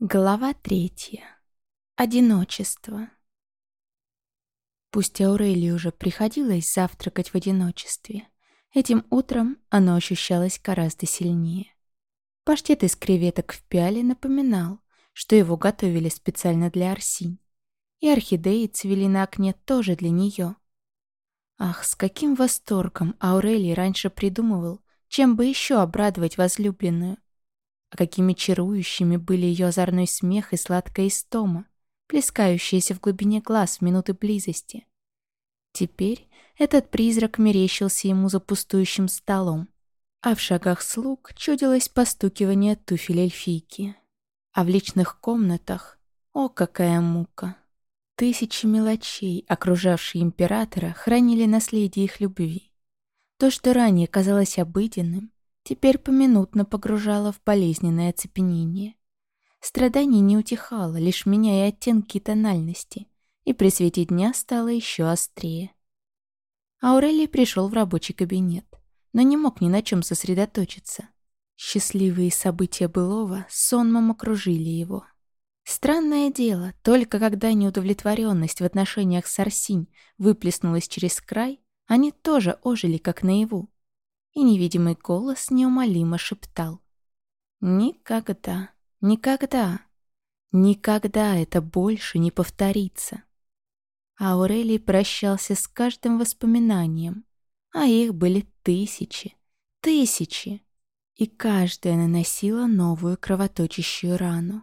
Глава третья. Одиночество. Пусть Аурелии уже приходилось завтракать в одиночестве, этим утром оно ощущалось гораздо сильнее. Паштет из креветок в пиале напоминал, что его готовили специально для Арсинь. И орхидеи цвели на окне тоже для нее. Ах, с каким восторгом Аурелий раньше придумывал, чем бы еще обрадовать возлюбленную. А какими чарующими были ее озорной смех и сладкая истома, плескающаяся в глубине глаз в минуты близости. Теперь этот призрак мерещился ему за пустующим столом, а в шагах слуг чудилось постукивание туфель эльфийки. А в личных комнатах, о, какая мука! Тысячи мелочей, окружавшие императора, хранили наследие их любви. То, что ранее казалось обыденным, теперь поминутно погружало в болезненное оцепенение. Страдание не утихало, лишь меняя оттенки и тональности, и при свете дня стало еще острее. Аурелий пришел в рабочий кабинет, но не мог ни на чем сосредоточиться. Счастливые события былого сонмом окружили его. Странное дело, только когда неудовлетворенность в отношениях с Арсинь выплеснулась через край, они тоже ожили, как наяву и невидимый голос неумолимо шептал. «Никогда, никогда, никогда это больше не повторится». А Аурелий прощался с каждым воспоминанием, а их были тысячи, тысячи, и каждая наносила новую кровоточащую рану.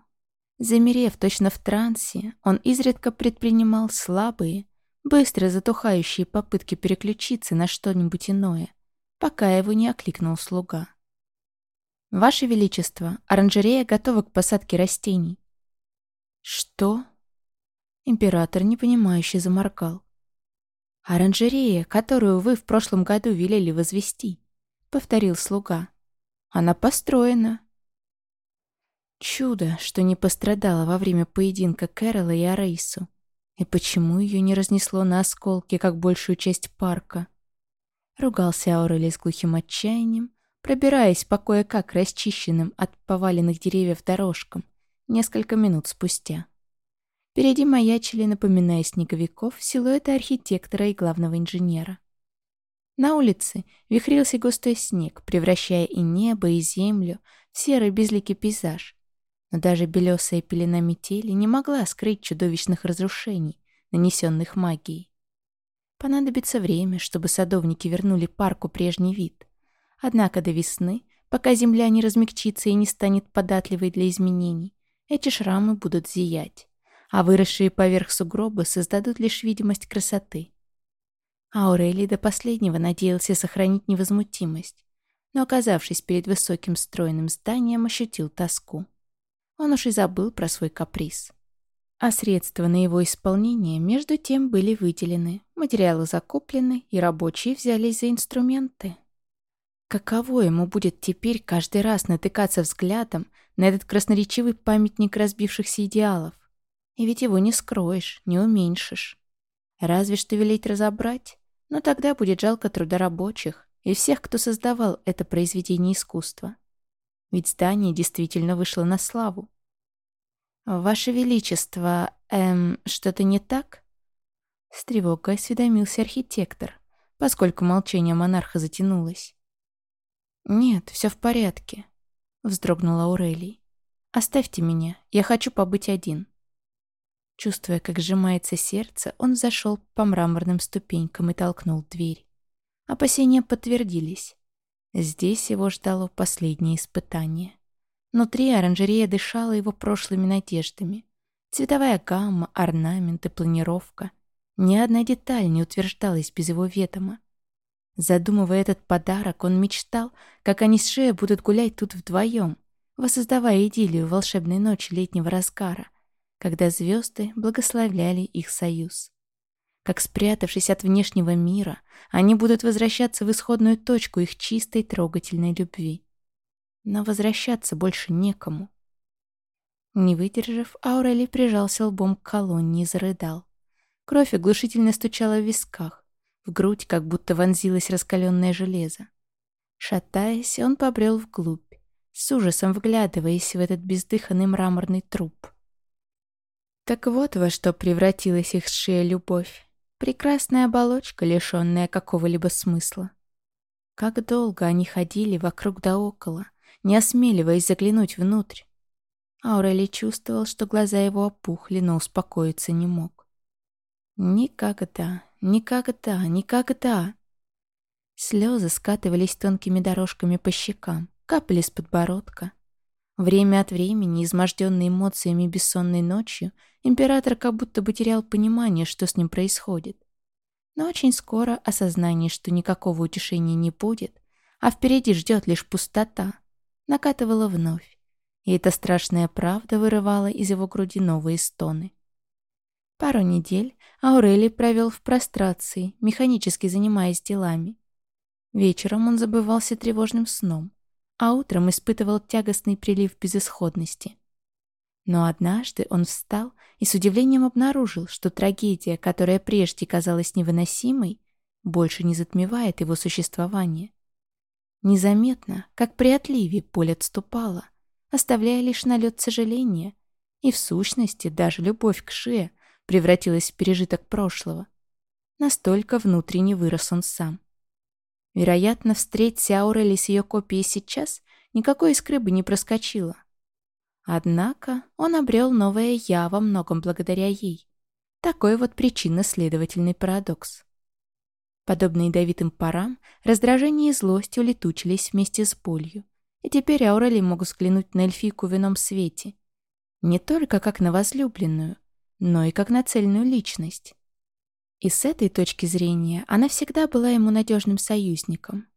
Замерев точно в трансе, он изредка предпринимал слабые, быстро затухающие попытки переключиться на что-нибудь иное, пока его не окликнул слуга. «Ваше Величество, оранжерея готова к посадке растений». «Что?» Император непонимающе заморгал. «Оранжерея, которую вы в прошлом году велели возвести», — повторил слуга. «Она построена». Чудо, что не пострадала во время поединка Кэрола и Арейсу. И почему ее не разнесло на осколки, как большую часть парка? Ругался Аурели с глухим отчаянием, пробираясь по кое-как расчищенным от поваленных деревьев дорожкам несколько минут спустя. Впереди маячили, напоминая снеговиков, силуэты архитектора и главного инженера. На улице вихрился густой снег, превращая и небо, и землю в серый безликий пейзаж. Но даже белесая пелена метели не могла скрыть чудовищных разрушений, нанесенных магией. Понадобится время, чтобы садовники вернули парку прежний вид. Однако до весны, пока земля не размягчится и не станет податливой для изменений, эти шрамы будут зиять, а выросшие поверх сугробы создадут лишь видимость красоты. Аурелий до последнего надеялся сохранить невозмутимость, но, оказавшись перед высоким стройным зданием, ощутил тоску. Он уж и забыл про свой каприз. А средства на его исполнение между тем были выделены, материалы закуплены, и рабочие взялись за инструменты. Каково ему будет теперь каждый раз натыкаться взглядом на этот красноречивый памятник разбившихся идеалов? И ведь его не скроешь, не уменьшишь. Разве что велеть разобрать, но тогда будет жалко труда рабочих и всех, кто создавал это произведение искусства. Ведь здание действительно вышло на славу. «Ваше Величество, эм, что-то не так?» С тревогой осведомился архитектор, поскольку молчание монарха затянулось. «Нет, все в порядке», — вздрогнула Аурелий. «Оставьте меня, я хочу побыть один». Чувствуя, как сжимается сердце, он зашел по мраморным ступенькам и толкнул дверь. Опасения подтвердились. Здесь его ждало последнее испытание. Внутри оранжерея дышала его прошлыми надеждами. Цветовая гамма, орнаменты, планировка. Ни одна деталь не утверждалась без его ведома. Задумывая этот подарок, он мечтал, как они с Шея будут гулять тут вдвоем, воссоздавая идиллию волшебной ночи летнего разгара, когда звезды благословляли их союз. Как спрятавшись от внешнего мира, они будут возвращаться в исходную точку их чистой трогательной любви но возвращаться больше некому. Не выдержав, Аурели прижался лбом к колонне и зарыдал. Кровь оглушительно стучала в висках, в грудь как будто вонзилось раскаленное железо. Шатаясь, он побрел вглубь, с ужасом вглядываясь в этот бездыханный мраморный труп. Так вот во что превратилась их шея любовь. Прекрасная оболочка, лишенная какого-либо смысла. Как долго они ходили вокруг да около, не осмеливаясь заглянуть внутрь. Аурели чувствовал, что глаза его опухли, но успокоиться не мог. Никогда, никогда, никогда. Слезы скатывались тонкими дорожками по щекам, капали с подбородка. Время от времени, изможденный эмоциями бессонной ночью, император как будто бы терял понимание, что с ним происходит. Но очень скоро осознание, что никакого утешения не будет, а впереди ждет лишь пустота, накатывало вновь. И эта страшная правда вырывала из его груди новые стоны. Пару недель Аурелий провел в прострации, механически занимаясь делами. Вечером он забывался тревожным сном, а утром испытывал тягостный прилив безысходности. Но однажды он встал и с удивлением обнаружил, что трагедия, которая прежде казалась невыносимой, больше не затмевает его существование. Незаметно, как при отливе, боль отступала, оставляя лишь налет сожаления, и в сущности даже любовь к Ше превратилась в пережиток прошлого. Настолько внутренне вырос он сам. Вероятно, встреться Аурели с ее копией сейчас, никакой искры бы не проскочило. Однако он обрел новое «я» во многом благодаря ей. Такой вот причинно-следовательный парадокс. Подобно ядовитым парам, раздражение и злость улетучились вместе с болью. И теперь Аурели мог взглянуть на эльфийку в ином свете. Не только как на возлюбленную, но и как на цельную личность. И с этой точки зрения она всегда была ему надежным союзником.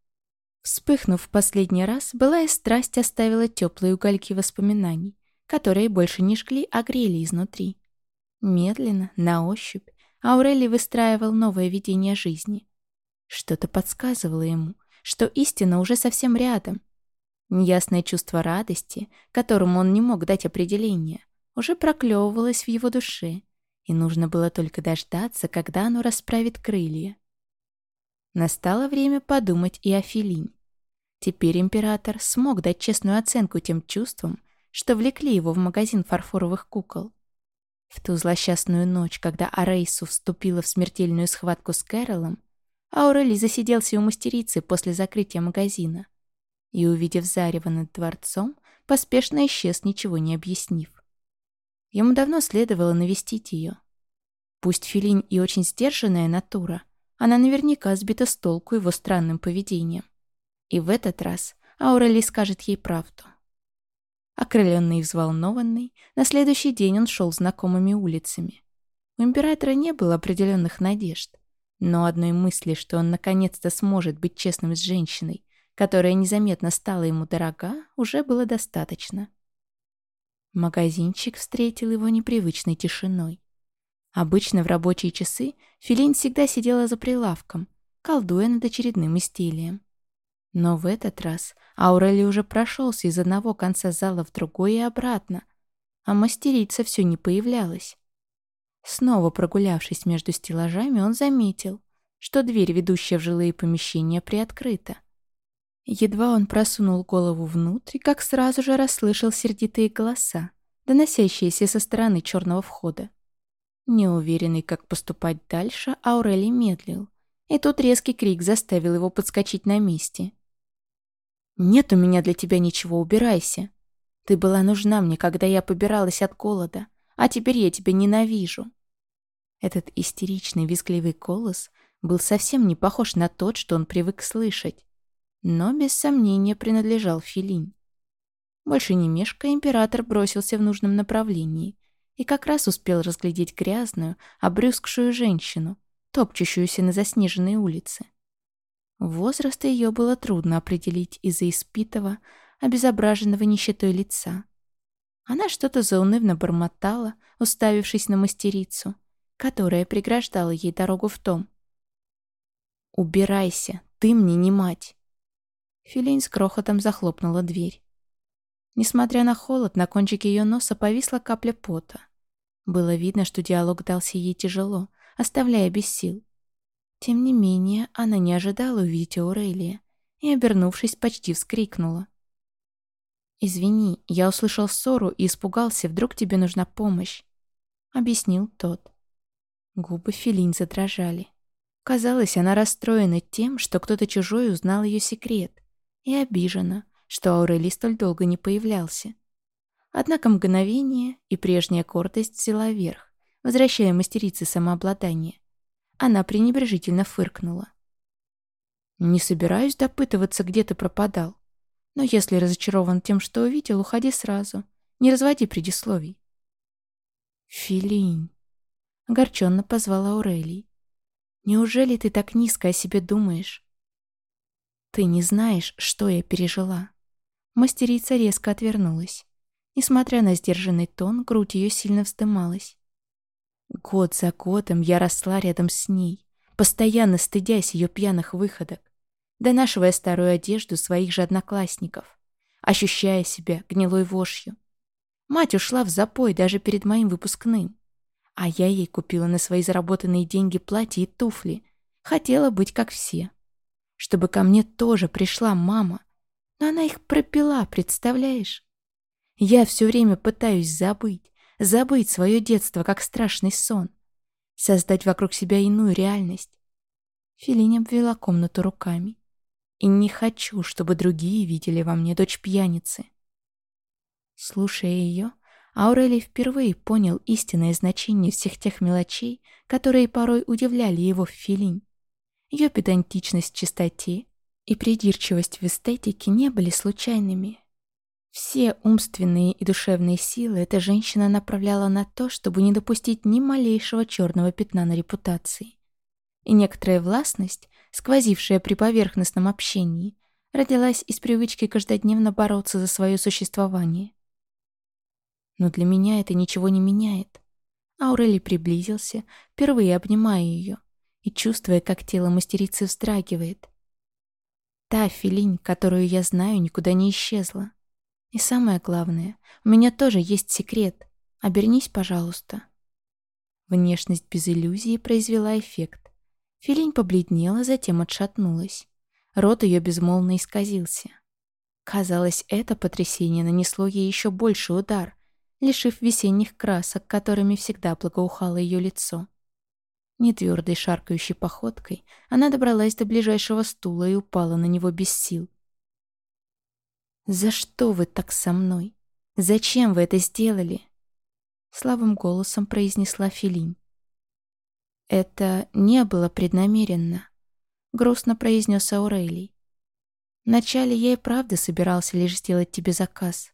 Вспыхнув в последний раз, былая страсть оставила теплые угольки воспоминаний, которые больше не жгли, а грели изнутри. Медленно, на ощупь, Аурели выстраивал новое видение жизни. Что-то подсказывало ему, что истина уже совсем рядом. Неясное чувство радости, которому он не мог дать определение, уже проклевывалось в его душе, и нужно было только дождаться, когда оно расправит крылья. Настало время подумать и о Филинь. Теперь император смог дать честную оценку тем чувствам, что влекли его в магазин фарфоровых кукол. В ту злосчастную ночь, когда Арейсу вступила в смертельную схватку с Кэролом, Аурели засиделся у мастерицы после закрытия магазина и, увидев зарево над дворцом, поспешно исчез, ничего не объяснив. Ему давно следовало навестить ее. Пусть Филин и очень сдержанная натура, она наверняка сбита с толку его странным поведением. И в этот раз Аурели скажет ей правду. Окрыленный и взволнованный, на следующий день он шел знакомыми улицами. У императора не было определенных надежд. Но одной мысли, что он наконец-то сможет быть честным с женщиной, которая незаметно стала ему дорога, уже было достаточно. Магазинчик встретил его непривычной тишиной. Обычно в рабочие часы Филин всегда сидела за прилавком, колдуя над очередным изделием. Но в этот раз Аурели уже прошелся из одного конца зала в другой и обратно, а мастерица все не появлялась. Снова прогулявшись между стеллажами, он заметил, что дверь, ведущая в жилые помещения, приоткрыта. Едва он просунул голову внутрь, как сразу же расслышал сердитые голоса, доносящиеся со стороны черного входа. Неуверенный, как поступать дальше, Аурели медлил, и тут резкий крик заставил его подскочить на месте. «Нет у меня для тебя ничего, убирайся. Ты была нужна мне, когда я побиралась от голода, а теперь я тебя ненавижу». Этот истеричный визгливый голос был совсем не похож на тот, что он привык слышать, но без сомнения принадлежал Филинь. Больше не мешкая, император бросился в нужном направлении и как раз успел разглядеть грязную, обрюзгшую женщину, топчущуюся на заснеженной улице. Возраст ее было трудно определить из-за испитого, обезображенного нищетой лица. Она что-то заунывно бормотала, уставившись на мастерицу — которая преграждала ей дорогу в том. «Убирайся, ты мне не мать!» Филин с крохотом захлопнула дверь. Несмотря на холод, на кончике ее носа повисла капля пота. Было видно, что диалог дался ей тяжело, оставляя без сил. Тем не менее, она не ожидала увидеть Аурелия и, обернувшись, почти вскрикнула. «Извини, я услышал ссору и испугался, вдруг тебе нужна помощь», — объяснил тот. Губы Филин задрожали. Казалось, она расстроена тем, что кто-то чужой узнал ее секрет, и обижена, что Аурели столь долго не появлялся. Однако мгновение и прежняя гордость взяла верх, возвращая мастерице самообладание. Она пренебрежительно фыркнула. «Не собираюсь допытываться, где ты пропадал. Но если разочарован тем, что увидел, уходи сразу. Не разводи предисловий». «Филинь», — огорченно позвала Аурелий. «Неужели ты так низко о себе думаешь?» «Ты не знаешь, что я пережила». Мастерица резко отвернулась. Несмотря на сдержанный тон, грудь ее сильно вздымалась. Год за годом я росла рядом с ней, постоянно стыдясь ее пьяных выходок, донашивая старую одежду своих же одноклассников, ощущая себя гнилой вошью. Мать ушла в запой даже перед моим выпускным, а я ей купила на свои заработанные деньги платье и туфли, хотела быть как все. Чтобы ко мне тоже пришла мама, но она их пропила, представляешь? Я все время пытаюсь забыть, забыть свое детство как страшный сон, создать вокруг себя иную реальность. Филин обвела комнату руками. И не хочу, чтобы другие видели во мне дочь пьяницы. Слушая ее, Аурелий впервые понял истинное значение всех тех мелочей, которые порой удивляли его в Филин. Ее педантичность чистоте и придирчивость в эстетике не были случайными. Все умственные и душевные силы эта женщина направляла на то, чтобы не допустить ни малейшего черного пятна на репутации. И некоторая властность, сквозившая при поверхностном общении, родилась из привычки каждодневно бороться за свое существование. Но для меня это ничего не меняет. Аурели приблизился, впервые обнимая ее, и чувствуя, как тело мастерицы вздрагивает. Та филинь, которую я знаю, никуда не исчезла. И самое главное, у меня тоже есть секрет. Обернись, пожалуйста. Внешность без иллюзии произвела эффект. Филинь побледнела, затем отшатнулась. Рот ее безмолвно исказился. Казалось, это потрясение нанесло ей еще больший удар, лишив весенних красок, которыми всегда благоухало ее лицо. Нетвердой шаркающей походкой она добралась до ближайшего стула и упала на него без сил. «За что вы так со мной? Зачем вы это сделали?» Слабым голосом произнесла Филин. «Это не было преднамеренно», — грустно произнес Аурелий. «Вначале я и правда собирался лишь сделать тебе заказ».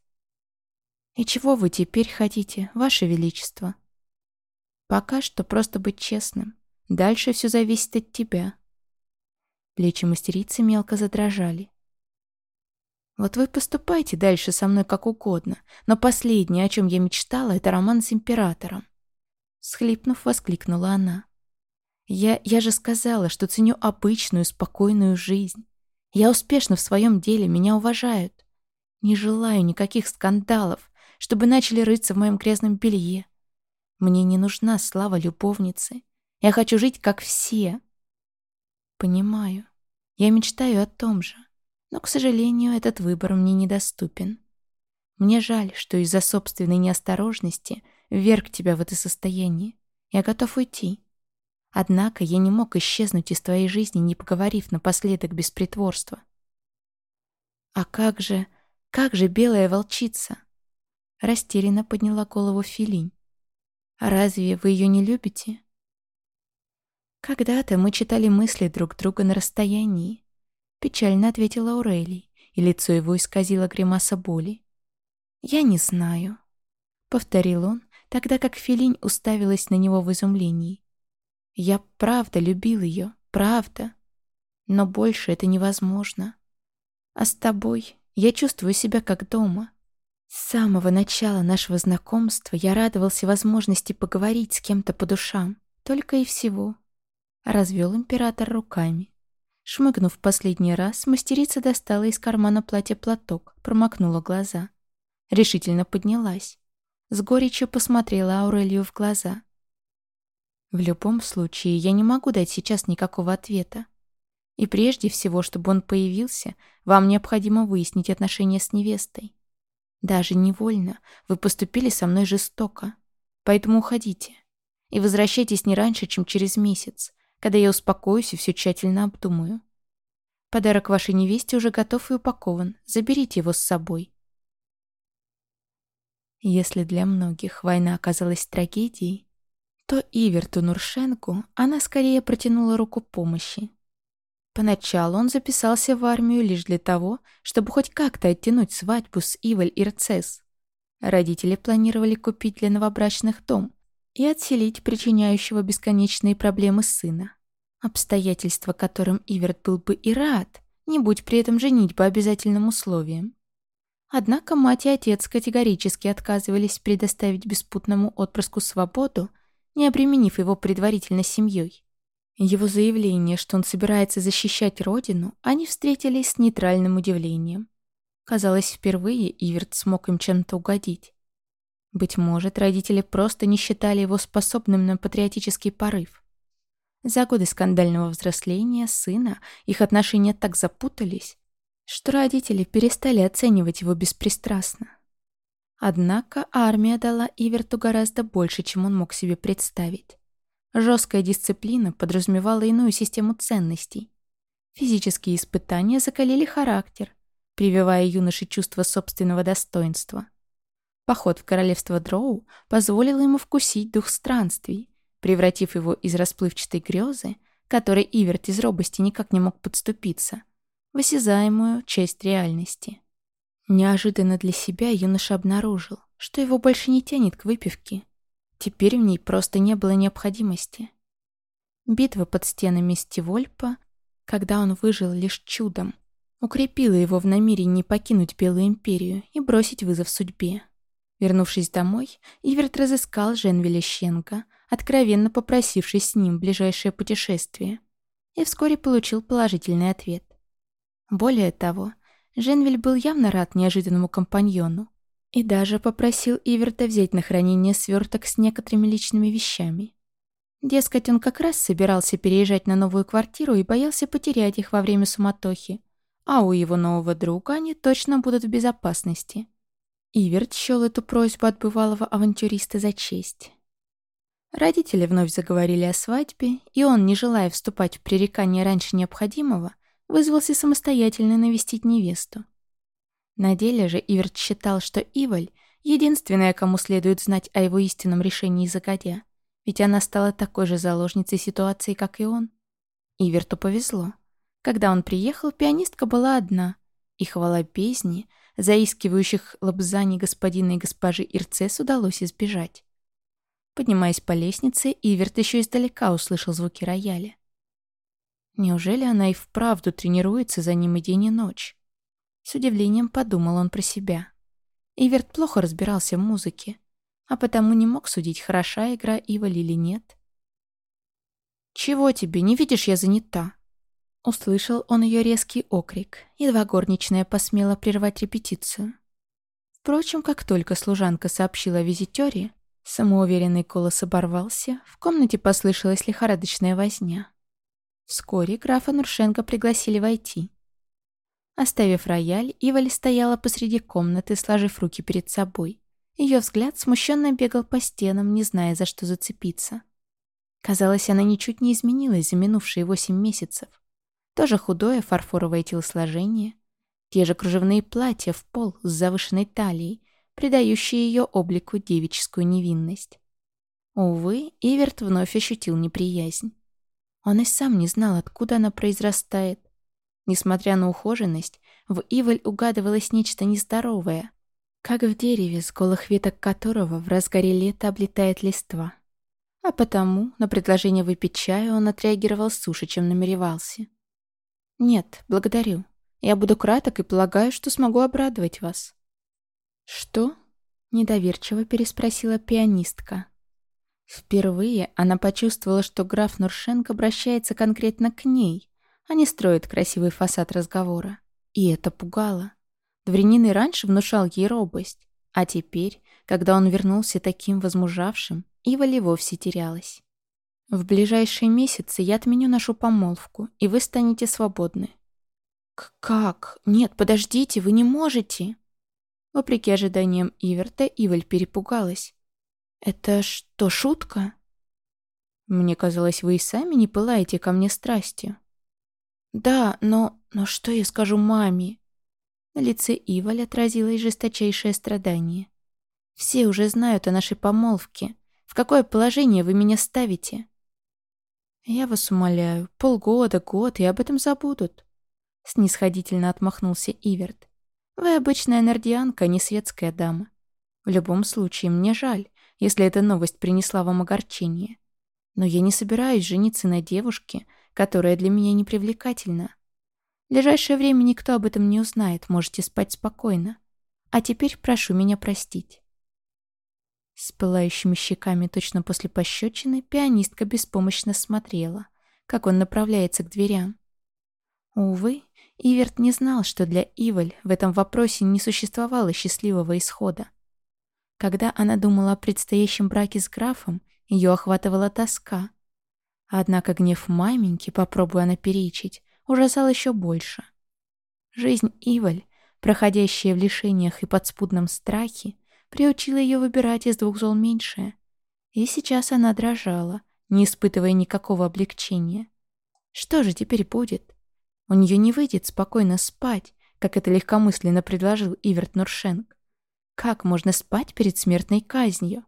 «И чего вы теперь хотите, Ваше Величество?» «Пока что просто быть честным. Дальше все зависит от тебя». Плечи мастерицы мелко задрожали. Вот вы поступайте дальше со мной как угодно, но последнее, о чем я мечтала, это роман с императором. Схлипнув, воскликнула она. Я, я же сказала, что ценю обычную, спокойную жизнь. Я успешна в своем деле, меня уважают. Не желаю никаких скандалов, чтобы начали рыться в моем грязном белье. Мне не нужна слава любовницы. Я хочу жить, как все. Понимаю. Я мечтаю о том же. Но, к сожалению, этот выбор мне недоступен. Мне жаль, что из-за собственной неосторожности вверг тебя в это состояние. Я готов уйти. Однако я не мог исчезнуть из твоей жизни, не поговорив напоследок без притворства. А как же, как же белая волчица? Растерянно подняла голову Филинь. Разве вы ее не любите? Когда-то мы читали мысли друг друга на расстоянии. Печально ответила Аурелий, и лицо его исказило гримаса боли. «Я не знаю», — повторил он, тогда как Филинь уставилась на него в изумлении. «Я правда любил ее, правда. Но больше это невозможно. А с тобой я чувствую себя как дома. С самого начала нашего знакомства я радовался возможности поговорить с кем-то по душам, только и всего». Развел император руками. Шмыгнув последний раз, мастерица достала из кармана платья платок, промокнула глаза. Решительно поднялась. С горечью посмотрела Аурелию в глаза. «В любом случае, я не могу дать сейчас никакого ответа. И прежде всего, чтобы он появился, вам необходимо выяснить отношения с невестой. Даже невольно вы поступили со мной жестоко. Поэтому уходите. И возвращайтесь не раньше, чем через месяц, когда я успокоюсь и все тщательно обдумаю. Подарок вашей невесте уже готов и упакован. Заберите его с собой. Если для многих война оказалась трагедией, то Иверту Нуршенку она скорее протянула руку помощи. Поначалу он записался в армию лишь для того, чтобы хоть как-то оттянуть свадьбу с Иваль Ирцес. Родители планировали купить для новобрачных дом и отселить причиняющего бесконечные проблемы сына. Обстоятельства, которым Иверт был бы и рад, не будь при этом женитьба обязательным условием. Однако мать и отец категорически отказывались предоставить беспутному отпрыску свободу, не обременив его предварительно семьей. Его заявление, что он собирается защищать родину, они встретили с нейтральным удивлением. Казалось, впервые Иверт смог им чем-то угодить. Быть может, родители просто не считали его способным на патриотический порыв. За годы скандального взросления сына их отношения так запутались, что родители перестали оценивать его беспристрастно. Однако армия дала Иверту гораздо больше, чем он мог себе представить. Жесткая дисциплина подразумевала иную систему ценностей. Физические испытания закалили характер, прививая юноше чувство собственного достоинства. Поход в королевство Дроу позволил ему вкусить дух странствий, превратив его из расплывчатой грезы, которой Иверт из робости никак не мог подступиться, в осязаемую часть реальности. Неожиданно для себя юноша обнаружил, что его больше не тянет к выпивке. Теперь в ней просто не было необходимости. Битва под стенами Стивольпа, когда он выжил лишь чудом, укрепила его в намерении покинуть Белую Империю и бросить вызов судьбе. Вернувшись домой, Иверт разыскал Жен Велещенко, откровенно попросившись с ним ближайшее путешествие, и вскоре получил положительный ответ. Более того, Женвель был явно рад неожиданному компаньону и даже попросил Иверта взять на хранение сверток с некоторыми личными вещами. Дескать, он как раз собирался переезжать на новую квартиру и боялся потерять их во время суматохи, а у его нового друга они точно будут в безопасности. Иверт счел эту просьбу от бывалого авантюриста за честь. Родители вновь заговорили о свадьбе, и он, не желая вступать в пререкание раньше необходимого, вызвался самостоятельно навестить невесту. На деле же Иверт считал, что Иваль — единственная, кому следует знать о его истинном решении загодя, ведь она стала такой же заложницей ситуации, как и он. Иверту повезло. Когда он приехал, пианистка была одна, и хвала песни, заискивающих лобзаний господина и госпожи Ирцес удалось избежать. Поднимаясь по лестнице, Иверт еще издалека услышал звуки рояля. Неужели она и вправду тренируется за ним и день и ночь? С удивлением подумал он про себя. Иверт плохо разбирался в музыке, а потому не мог судить, хороша игра Иваль или нет. «Чего тебе? Не видишь, я занята?» Услышал он ее резкий окрик, едва горничная посмела прервать репетицию. Впрочем, как только служанка сообщила о визитере, самоуверенный голос оборвался, в комнате послышалась лихорадочная возня. Вскоре графа Нуршенко пригласили войти. Оставив рояль, Иваль стояла посреди комнаты, сложив руки перед собой. Ее взгляд смущенно бегал по стенам, не зная, за что зацепиться. Казалось, она ничуть не изменилась за минувшие восемь месяцев. Тоже худое фарфоровое телосложение, те же кружевные платья в пол с завышенной талией, придающие ее облику девическую невинность. Увы, Иверт вновь ощутил неприязнь. Он и сам не знал, откуда она произрастает. Несмотря на ухоженность, в Иваль угадывалось нечто нездоровое, как в дереве, с голых веток которого в разгаре лета облетает листва. А потому на предложение выпить чаю он отреагировал суше, чем намеревался. «Нет, благодарю. Я буду краток и полагаю, что смогу обрадовать вас». «Что?» — недоверчиво переспросила пианистка. Впервые она почувствовала, что граф Нуршенко обращается конкретно к ней, а не строит красивый фасад разговора. И это пугало. Дворянин и раньше внушал ей робость, а теперь, когда он вернулся таким возмужавшим, Ивали вовсе терялась. «В ближайшие месяцы я отменю нашу помолвку, и вы станете свободны». «Как? Нет, подождите, вы не можете!» Вопреки ожиданиям Иверта, Иваль перепугалась. «Это что, шутка?» «Мне казалось, вы и сами не пылаете ко мне страстью». «Да, но... но что я скажу маме?» На лице Иваль отразилось жесточайшее страдание. «Все уже знают о нашей помолвке. В какое положение вы меня ставите?» «Я вас умоляю, полгода, год, и об этом забудут», — снисходительно отмахнулся Иверт. «Вы обычная нордианка, не светская дама. В любом случае, мне жаль, если эта новость принесла вам огорчение. Но я не собираюсь жениться на девушке, которая для меня непривлекательна. В ближайшее время никто об этом не узнает, можете спать спокойно. А теперь прошу меня простить». С пылающими щеками точно после пощечины пианистка беспомощно смотрела, как он направляется к дверям. Увы, Иверт не знал, что для Иваль в этом вопросе не существовало счастливого исхода. Когда она думала о предстоящем браке с графом, ее охватывала тоска. Однако гнев маменьки, попробуя она перечить, ужасал еще больше. Жизнь Иваль, проходящая в лишениях и подспудном страхе, приучила ее выбирать из двух зол меньшее. И сейчас она дрожала, не испытывая никакого облегчения. Что же теперь будет? У нее не выйдет спокойно спать, как это легкомысленно предложил Иверт Нуршенк. Как можно спать перед смертной казнью?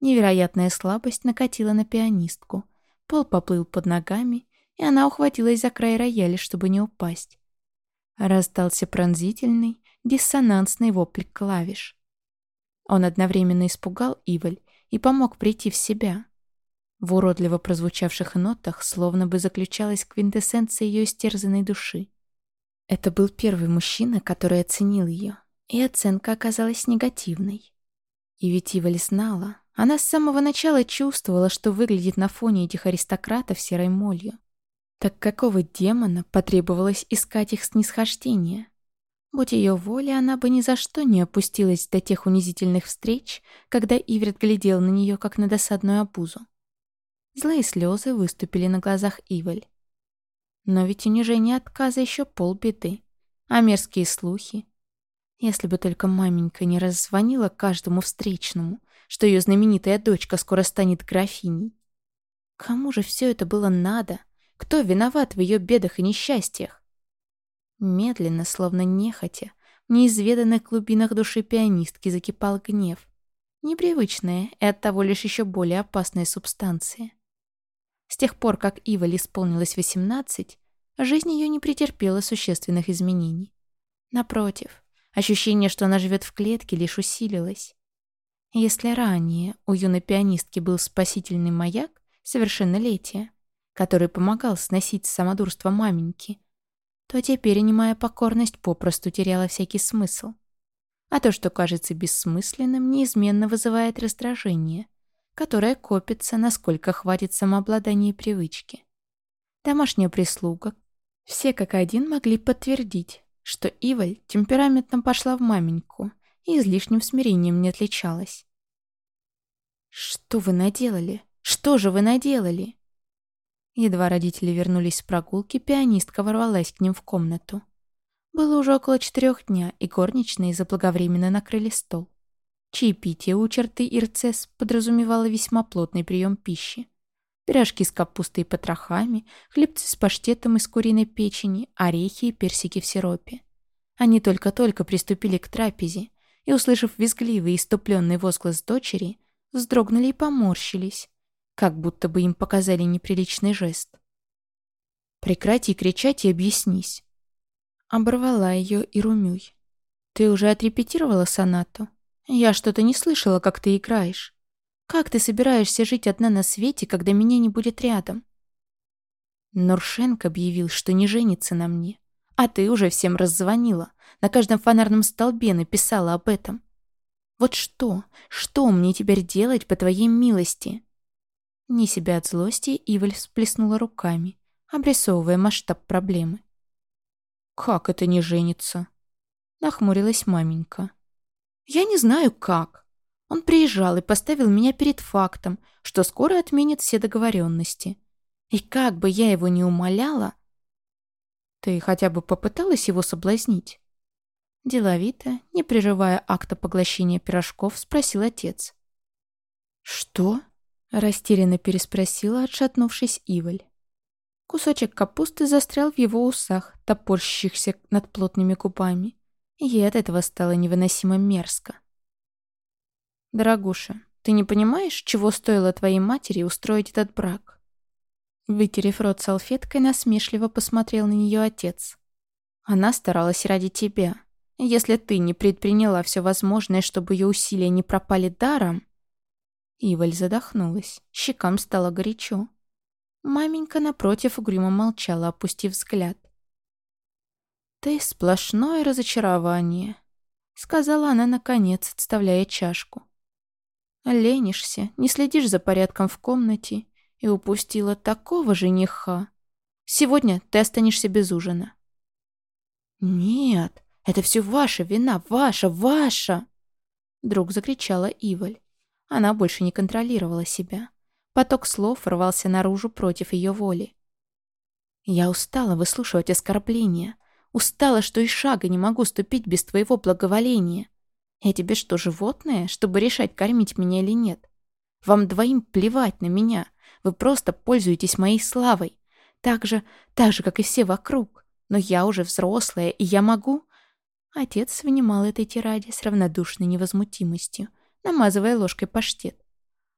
Невероятная слабость накатила на пианистку. Пол поплыл под ногами, и она ухватилась за край рояля, чтобы не упасть. Раздался пронзительный, диссонансный вопль клавиш. Он одновременно испугал Иваль и помог прийти в себя. В уродливо прозвучавших нотах словно бы заключалась квинтэссенция ее истерзанной души. Это был первый мужчина, который оценил ее, и оценка оказалась негативной. И ведь Иваль знала, она с самого начала чувствовала, что выглядит на фоне этих аристократов серой молью. Так какого демона потребовалось искать их снисхождение? Будь ее воля, она бы ни за что не опустилась до тех унизительных встреч, когда Иврит глядел на нее, как на досадную обузу. Злые слезы выступили на глазах Иваль. Но ведь унижение отказа еще полбеды, а мерзкие слухи. Если бы только маменька не раззвонила каждому встречному, что ее знаменитая дочка скоро станет графиней. Кому же все это было надо? Кто виноват в ее бедах и несчастьях? Медленно, словно нехотя, в неизведанных глубинах души пианистки закипал гнев. Непривычная и оттого лишь еще более опасная субстанция. С тех пор, как Иваль исполнилось 18, жизнь ее не претерпела существенных изменений. Напротив, ощущение, что она живет в клетке, лишь усилилось. Если ранее у юной пианистки был спасительный маяк, совершеннолетия, который помогал сносить самодурство маменьки, то теперь немая покорность попросту теряла всякий смысл. А то, что кажется бессмысленным, неизменно вызывает раздражение, которое копится, насколько хватит самообладания и привычки. Домашняя прислуга. Все как один могли подтвердить, что Иваль темпераментно пошла в маменьку и излишним смирением не отличалась. «Что вы наделали? Что же вы наделали?» Едва родители вернулись с прогулки, пианистка ворвалась к ним в комнату. Было уже около четырех дня, и горничные заблаговременно накрыли стол. Чаепитие у черты Ирцес подразумевало весьма плотный прием пищи. Пирожки с капустой и потрохами, хлебцы с паштетом из куриной печени, орехи и персики в сиропе. Они только-только приступили к трапезе, и, услышав визгливый и иступленный возглас дочери, вздрогнули и поморщились, как будто бы им показали неприличный жест. «Прекрати кричать и объяснись». Оборвала ее и Румюй. «Ты уже отрепетировала сонату? Я что-то не слышала, как ты играешь. Как ты собираешься жить одна на свете, когда меня не будет рядом?» Нуршенко объявил, что не женится на мне. А ты уже всем раззвонила. На каждом фонарном столбе написала об этом. Вот что, что мне теперь делать по твоей милости?» Не себя от злости, Иваль всплеснула руками, обрисовывая масштаб проблемы. «Как это не женится?» Нахмурилась маменька. «Я не знаю, как. Он приезжал и поставил меня перед фактом, что скоро отменит все договоренности. И как бы я его не умоляла...» «Ты хотя бы попыталась его соблазнить?» Деловито, не прерывая акта поглощения пирожков, спросил отец. «Что?» — растерянно переспросила, отшатнувшись Иваль. Кусочек капусты застрял в его усах, топорщихся над плотными губами. Ей от этого стало невыносимо мерзко. «Дорогуша, ты не понимаешь, чего стоило твоей матери устроить этот брак?» Вытерев рот салфеткой, насмешливо посмотрел на нее отец. «Она старалась ради тебя. Если ты не предприняла все возможное, чтобы ее усилия не пропали даром...» Иваль задохнулась, щекам стало горячо. Маменька, напротив, угрюмо молчала, опустив взгляд. «Ты сплошное разочарование», — сказала она, наконец, отставляя чашку. «Ленишься, не следишь за порядком в комнате и упустила такого жениха. Сегодня ты останешься без ужина». «Нет, это все ваша вина, ваша, ваша!» Вдруг закричала Иваль. Она больше не контролировала себя. Поток слов рвался наружу против ее воли. «Я устала выслушивать оскорбления. Устала, что и шага не могу ступить без твоего благоволения. Я тебе что, животное, чтобы решать, кормить меня или нет? Вам двоим плевать на меня. Вы просто пользуетесь моей славой. Так же, так же, как и все вокруг. Но я уже взрослая, и я могу...» Отец внимал этой тираде с равнодушной невозмутимостью, намазывая ложкой паштет.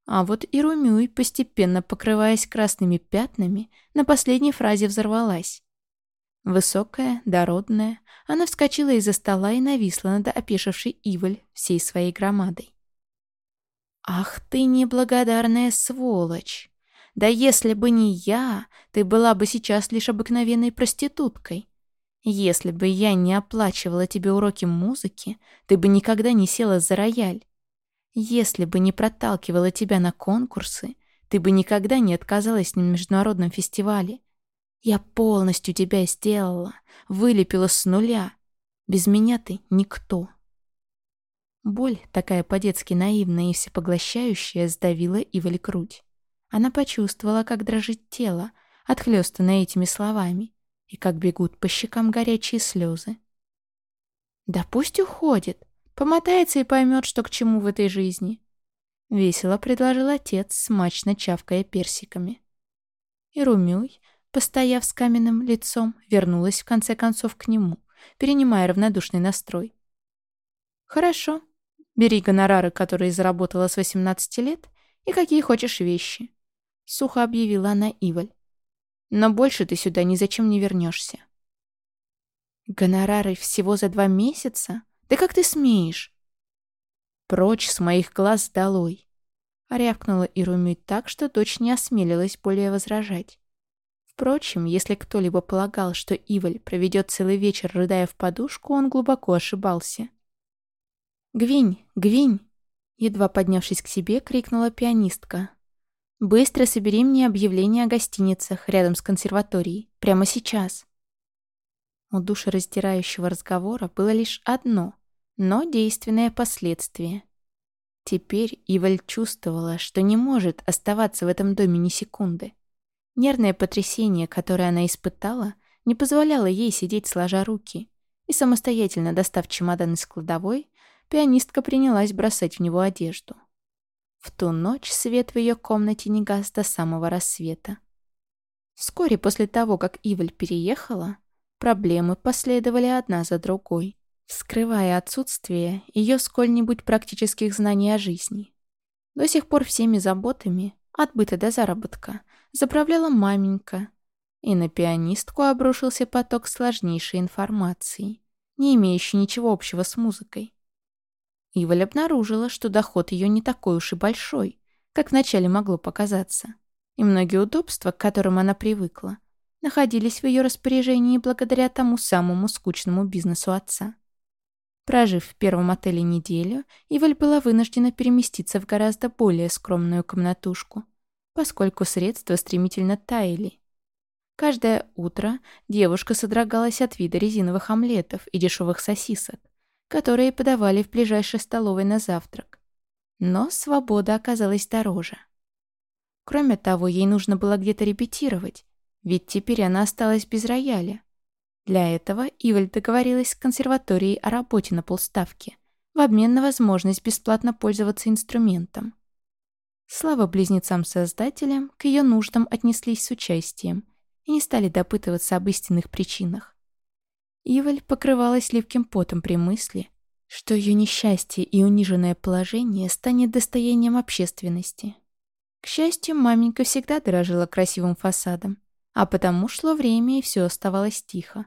А вот и Румюй, постепенно покрываясь красными пятнами, на последней фразе взорвалась. Высокая, дородная, она вскочила из-за стола и нависла над опешившей Иваль всей своей громадой. «Ах ты неблагодарная сволочь! Да если бы не я, ты была бы сейчас лишь обыкновенной проституткой. Если бы я не оплачивала тебе уроки музыки, ты бы никогда не села за рояль. Если бы не проталкивала тебя на конкурсы, ты бы никогда не отказалась на международном фестивале. Я полностью тебя сделала, вылепила с нуля. Без меня ты никто. Боль, такая по-детски наивная и всепоглощающая, сдавила Иваль грудь. Она почувствовала, как дрожит тело, отхлёстанное этими словами, и как бегут по щекам горячие слезы. «Да пусть уходит!» Помотается и поймет, что к чему в этой жизни. Весело предложил отец, смачно чавкая персиками. И Румюй, постояв с каменным лицом, вернулась в конце концов к нему, перенимая равнодушный настрой. «Хорошо. Бери гонорары, которые заработала с 18 лет, и какие хочешь вещи», — сухо объявила она Иваль. «Но больше ты сюда ни зачем не вернешься». «Гонорары всего за два месяца?» Да как ты смеешь?» «Прочь с моих глаз долой!» Рявкнула Ируми так, что дочь не осмелилась более возражать. Впрочем, если кто-либо полагал, что Иваль проведет целый вечер, рыдая в подушку, он глубоко ошибался. «Гвинь! Гвинь!» Едва поднявшись к себе, крикнула пианистка. «Быстро собери мне объявление о гостиницах рядом с консерваторией. Прямо сейчас!» У душераздирающего разговора было лишь одно, но действенное последствие. Теперь Иваль чувствовала, что не может оставаться в этом доме ни секунды. Нервное потрясение, которое она испытала, не позволяло ей сидеть сложа руки, и самостоятельно достав чемодан из кладовой, пианистка принялась бросать в него одежду. В ту ночь свет в ее комнате не гас до самого рассвета. Вскоре после того, как Иваль переехала, Проблемы последовали одна за другой, скрывая отсутствие ее сколь-нибудь практических знаний о жизни. До сих пор всеми заботами, от быта до заработка, заправляла маменька, и на пианистку обрушился поток сложнейшей информации, не имеющий ничего общего с музыкой. Иваль обнаружила, что доход ее не такой уж и большой, как вначале могло показаться, и многие удобства, к которым она привыкла, находились в ее распоряжении благодаря тому самому скучному бизнесу отца. Прожив в первом отеле неделю, Иваль была вынуждена переместиться в гораздо более скромную комнатушку, поскольку средства стремительно таяли. Каждое утро девушка содрогалась от вида резиновых омлетов и дешевых сосисок, которые подавали в ближайшей столовой на завтрак. Но свобода оказалась дороже. Кроме того, ей нужно было где-то репетировать, ведь теперь она осталась без рояля. Для этого Иваль договорилась с консерваторией о работе на полставки в обмен на возможность бесплатно пользоваться инструментом. Слава близнецам-создателям, к ее нуждам отнеслись с участием и не стали допытываться об истинных причинах. Иваль покрывалась липким потом при мысли, что ее несчастье и униженное положение станет достоянием общественности. К счастью, маменька всегда дорожила красивым фасадом, а потому шло время и все оставалось тихо.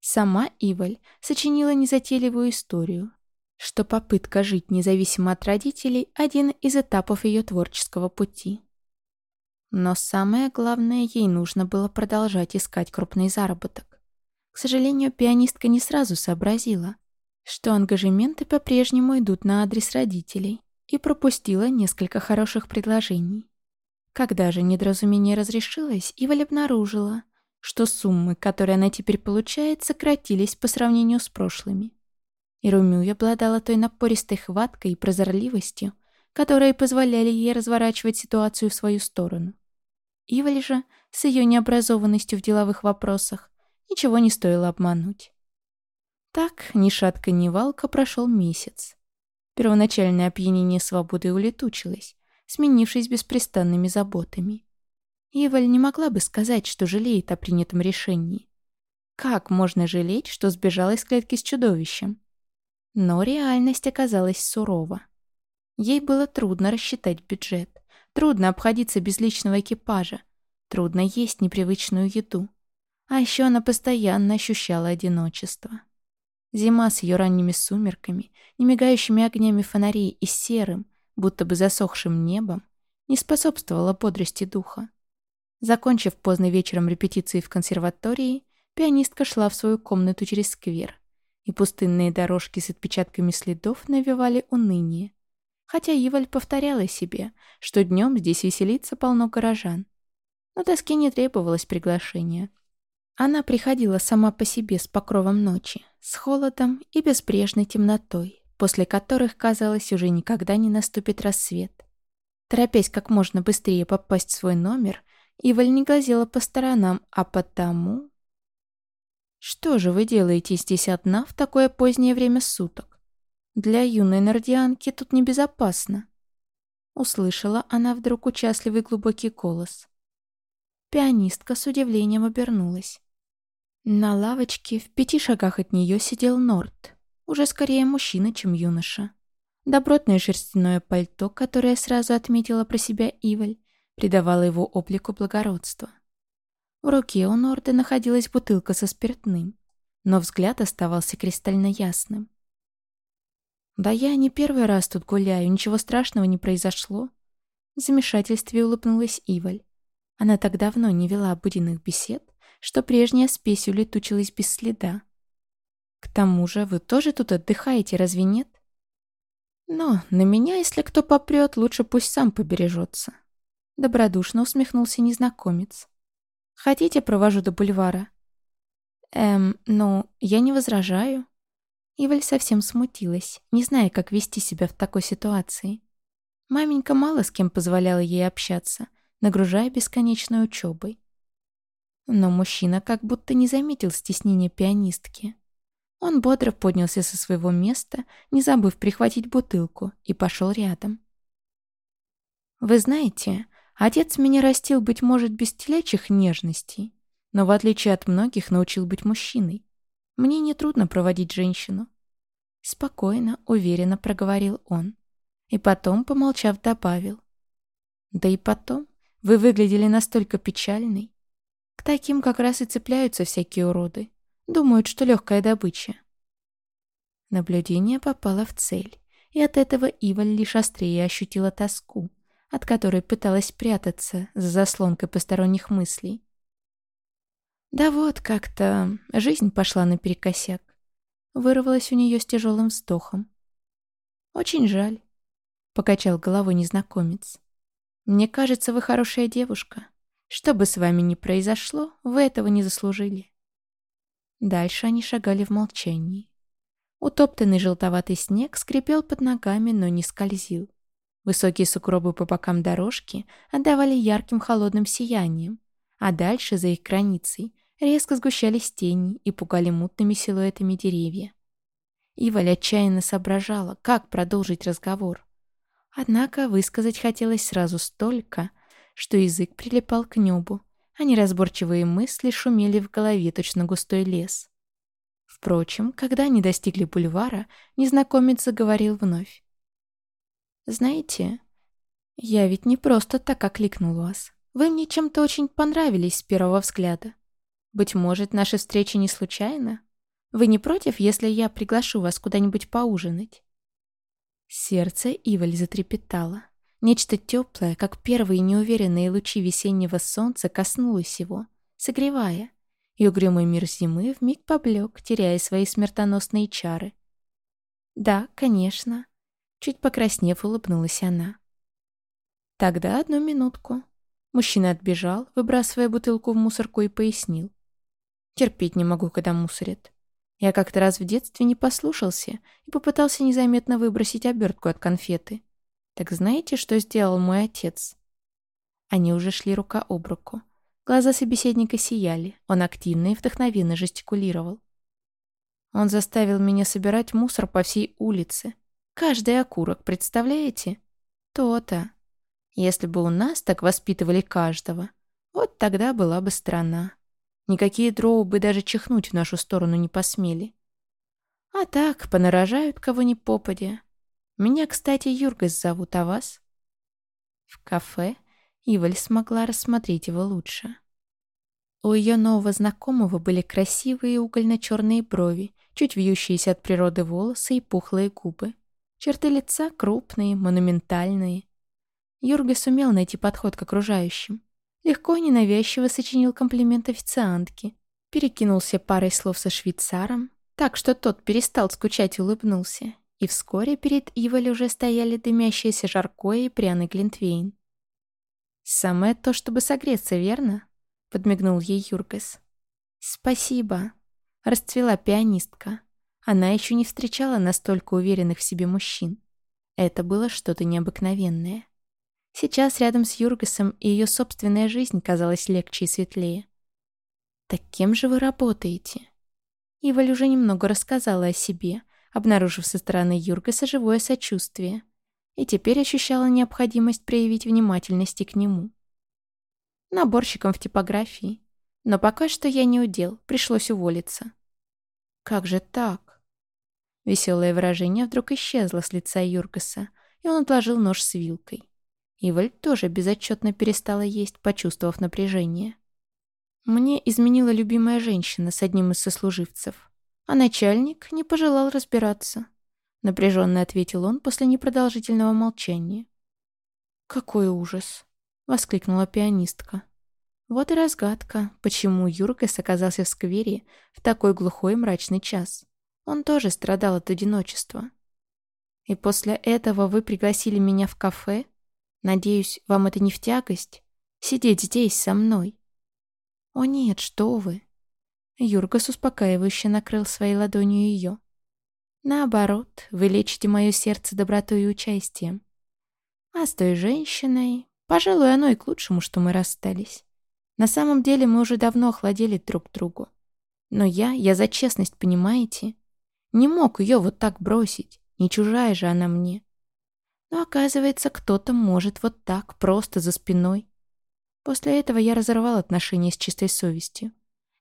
Сама Иваль сочинила незатейливую историю, что попытка жить независимо от родителей – один из этапов ее творческого пути. Но самое главное, ей нужно было продолжать искать крупный заработок. К сожалению, пианистка не сразу сообразила, что ангажементы по-прежнему идут на адрес родителей и пропустила несколько хороших предложений. Когда же недоразумение разрешилось, Иваль обнаружила, что суммы, которые она теперь получает, сократились по сравнению с прошлыми. И Румюй обладала той напористой хваткой и прозорливостью, которые позволяли ей разворачивать ситуацию в свою сторону. Иваль же, с ее необразованностью в деловых вопросах, ничего не стоило обмануть. Так, ни шатка, ни валка прошел месяц. Первоначальное опьянение свободы улетучилось, сменившись беспрестанными заботами. Иваль не могла бы сказать, что жалеет о принятом решении. Как можно жалеть, что сбежала из клетки с чудовищем? Но реальность оказалась сурова. Ей было трудно рассчитать бюджет, трудно обходиться без личного экипажа, трудно есть непривычную еду. А еще она постоянно ощущала одиночество. Зима с ее ранними сумерками, немигающими огнями фонарей и серым, будто бы засохшим небом, не способствовала бодрости духа. Закончив поздно вечером репетиции в консерватории, пианистка шла в свою комнату через сквер, и пустынные дорожки с отпечатками следов навевали уныние. Хотя Иваль повторяла себе, что днем здесь веселится полно горожан. Но тоске не требовалось приглашения. Она приходила сама по себе с покровом ночи, с холодом и безбрежной темнотой, после которых, казалось, уже никогда не наступит рассвет. Торопясь как можно быстрее попасть в свой номер, Иваль не глазела по сторонам, а потому... «Что же вы делаете здесь одна в такое позднее время суток? Для юной нордианки тут небезопасно». Услышала она вдруг участливый глубокий голос. Пианистка с удивлением обернулась. На лавочке в пяти шагах от нее сидел Норт, уже скорее мужчина, чем юноша. Добротное шерстяное пальто, которое сразу отметила про себя Иваль, придавало его облику благородства. В руке у Норда находилась бутылка со спиртным, но взгляд оставался кристально ясным. «Да я не первый раз тут гуляю, ничего страшного не произошло». В замешательстве улыбнулась Иваль. Она так давно не вела обыденных бесед, что прежняя спесь улетучилась без следа. «К тому же вы тоже тут отдыхаете, разве нет?» «Но на меня, если кто попрет, лучше пусть сам побережется». Добродушно усмехнулся незнакомец. «Хотите, провожу до бульвара?» «Эм, ну, я не возражаю». Иваль совсем смутилась, не зная, как вести себя в такой ситуации. Маменька мало с кем позволяла ей общаться, нагружая бесконечной учебой. Но мужчина как будто не заметил стеснения пианистки. Он бодро поднялся со своего места, не забыв прихватить бутылку, и пошел рядом. «Вы знаете, Отец меня растил, быть может, без телячьих нежностей, но в отличие от многих научил быть мужчиной. Мне нетрудно проводить женщину. Спокойно, уверенно проговорил он. И потом, помолчав, добавил. Да и потом, вы выглядели настолько печальной. К таким как раз и цепляются всякие уроды. Думают, что легкая добыча. Наблюдение попало в цель, и от этого Иваль лишь острее ощутила тоску, от которой пыталась прятаться за заслонкой посторонних мыслей. Да вот, как-то жизнь пошла наперекосяк. Вырвалась у нее с тяжелым вздохом. «Очень жаль», — покачал головой незнакомец. «Мне кажется, вы хорошая девушка. Что бы с вами ни произошло, вы этого не заслужили». Дальше они шагали в молчании. Утоптанный желтоватый снег скрипел под ногами, но не скользил. Высокие сугробы по бокам дорожки отдавали ярким холодным сиянием, а дальше, за их границей, Резко сгущались тени и пугали мутными силуэтами деревья. Иваль отчаянно соображала, как продолжить разговор. Однако высказать хотелось сразу столько, что язык прилипал к небу, а неразборчивые мысли шумели в голове точно густой лес. Впрочем, когда они достигли бульвара, незнакомец заговорил вновь. «Знаете, я ведь не просто так окликнул вас. Вы мне чем-то очень понравились с первого взгляда. Быть может, наша встреча не случайна? Вы не против, если я приглашу вас куда-нибудь поужинать?» Сердце Иваль затрепетало. Нечто теплое, как первые неуверенные лучи весеннего солнца, коснулось его, согревая, и угрюмый мир зимы вмиг поблек, теряя свои смертоносные чары. «Да, конечно», — чуть покраснев, улыбнулась она. «Тогда одну минутку». Мужчина отбежал, выбрасывая бутылку в мусорку и пояснил. «Терпеть не могу, когда мусорят. Я как-то раз в детстве не послушался и попытался незаметно выбросить обертку от конфеты. Так знаете, что сделал мой отец?» Они уже шли рука об руку. Глаза собеседника сияли, он активно и вдохновенно жестикулировал. Он заставил меня собирать мусор по всей улице. Каждый окурок, представляете? То-то. Если бы у нас так воспитывали каждого, вот тогда была бы страна. Никакие дроу бы даже чихнуть в нашу сторону не посмели. А так, понарожают кого ни попадя. Меня, кстати, Юргас зовут, а вас? В кафе Иваль смогла рассмотреть его лучше. У ее нового знакомого были красивые угольно-черные брови, чуть вьющиеся от природы волосы и пухлые губы. Черты лица крупные, монументальные. Юрга сумел найти подход к окружающим. Легко и ненавязчиво сочинил комплимент официантке. Перекинулся парой слов со швейцаром, так что тот перестал скучать и улыбнулся. И вскоре перед Иваль уже стояли дымящиеся жаркое и пряный глинтвейн. «Самое то, чтобы согреться, верно?» — подмигнул ей Юргас. «Спасибо», — расцвела пианистка. Она еще не встречала настолько уверенных в себе мужчин. Это было что-то необыкновенное. Сейчас рядом с Юргасом и ее собственная жизнь казалась легче и светлее. «Так кем же вы работаете?» Иваль уже немного рассказала о себе, обнаружив со стороны Юргаса живое сочувствие, и теперь ощущала необходимость проявить внимательности к нему. Наборщиком в типографии. Но пока что я не удел, пришлось уволиться. «Как же так?» Веселое выражение вдруг исчезло с лица Юргаса, и он отложил нож с вилкой. Иваль тоже безотчетно перестала есть, почувствовав напряжение. Мне изменила любимая женщина с одним из сослуживцев, а начальник не пожелал разбираться. Напряженно ответил он после непродолжительного молчания. «Какой ужас!» — воскликнула пианистка. Вот и разгадка, почему Юргас оказался в сквере в такой глухой мрачный час. Он тоже страдал от одиночества. «И после этого вы пригласили меня в кафе?» Надеюсь, вам это не в тягость? Сидеть здесь со мной?» «О нет, что вы!» Юргас успокаивающе накрыл своей ладонью ее. «Наоборот, вы лечите мое сердце добротой и участием. А с той женщиной, пожалуй, оно и к лучшему, что мы расстались. На самом деле мы уже давно охладели друг другу. Но я, я за честность, понимаете? Не мог ее вот так бросить, не чужая же она мне. Но оказывается, кто-то может вот так, просто за спиной. После этого я разорвал отношения с чистой совестью.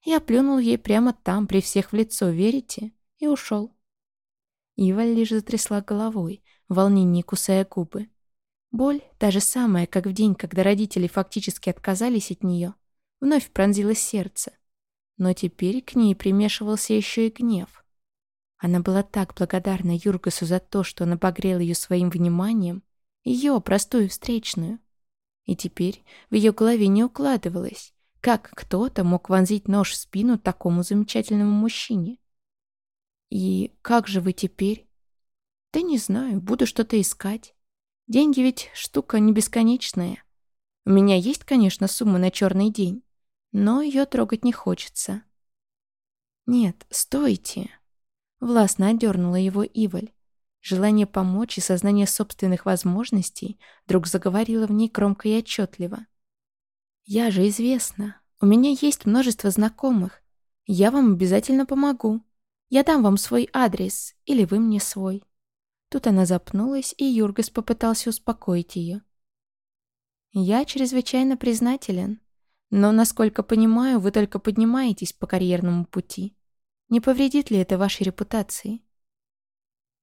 Я плюнул ей прямо там, при всех в лицо, верите? И ушел. Ива лишь затрясла головой, в волнении кусая губы. Боль, та же самая, как в день, когда родители фактически отказались от нее, вновь пронзила сердце. Но теперь к ней примешивался еще и гнев. Она была так благодарна Юргасу за то, что он обогрел ее своим вниманием, ее, простую встречную. И теперь в ее голове не укладывалось, как кто-то мог вонзить нож в спину такому замечательному мужчине. «И как же вы теперь?» «Да не знаю, буду что-то искать. Деньги ведь штука не бесконечная. У меня есть, конечно, сумма на черный день, но ее трогать не хочется». «Нет, стойте!» Властно одернула его Иваль. Желание помочь и сознание собственных возможностей вдруг заговорило в ней громко и отчетливо. «Я же известна. У меня есть множество знакомых. Я вам обязательно помогу. Я дам вам свой адрес, или вы мне свой». Тут она запнулась, и Юргас попытался успокоить ее. «Я чрезвычайно признателен, но, насколько понимаю, вы только поднимаетесь по карьерному пути. Не повредит ли это вашей репутации?»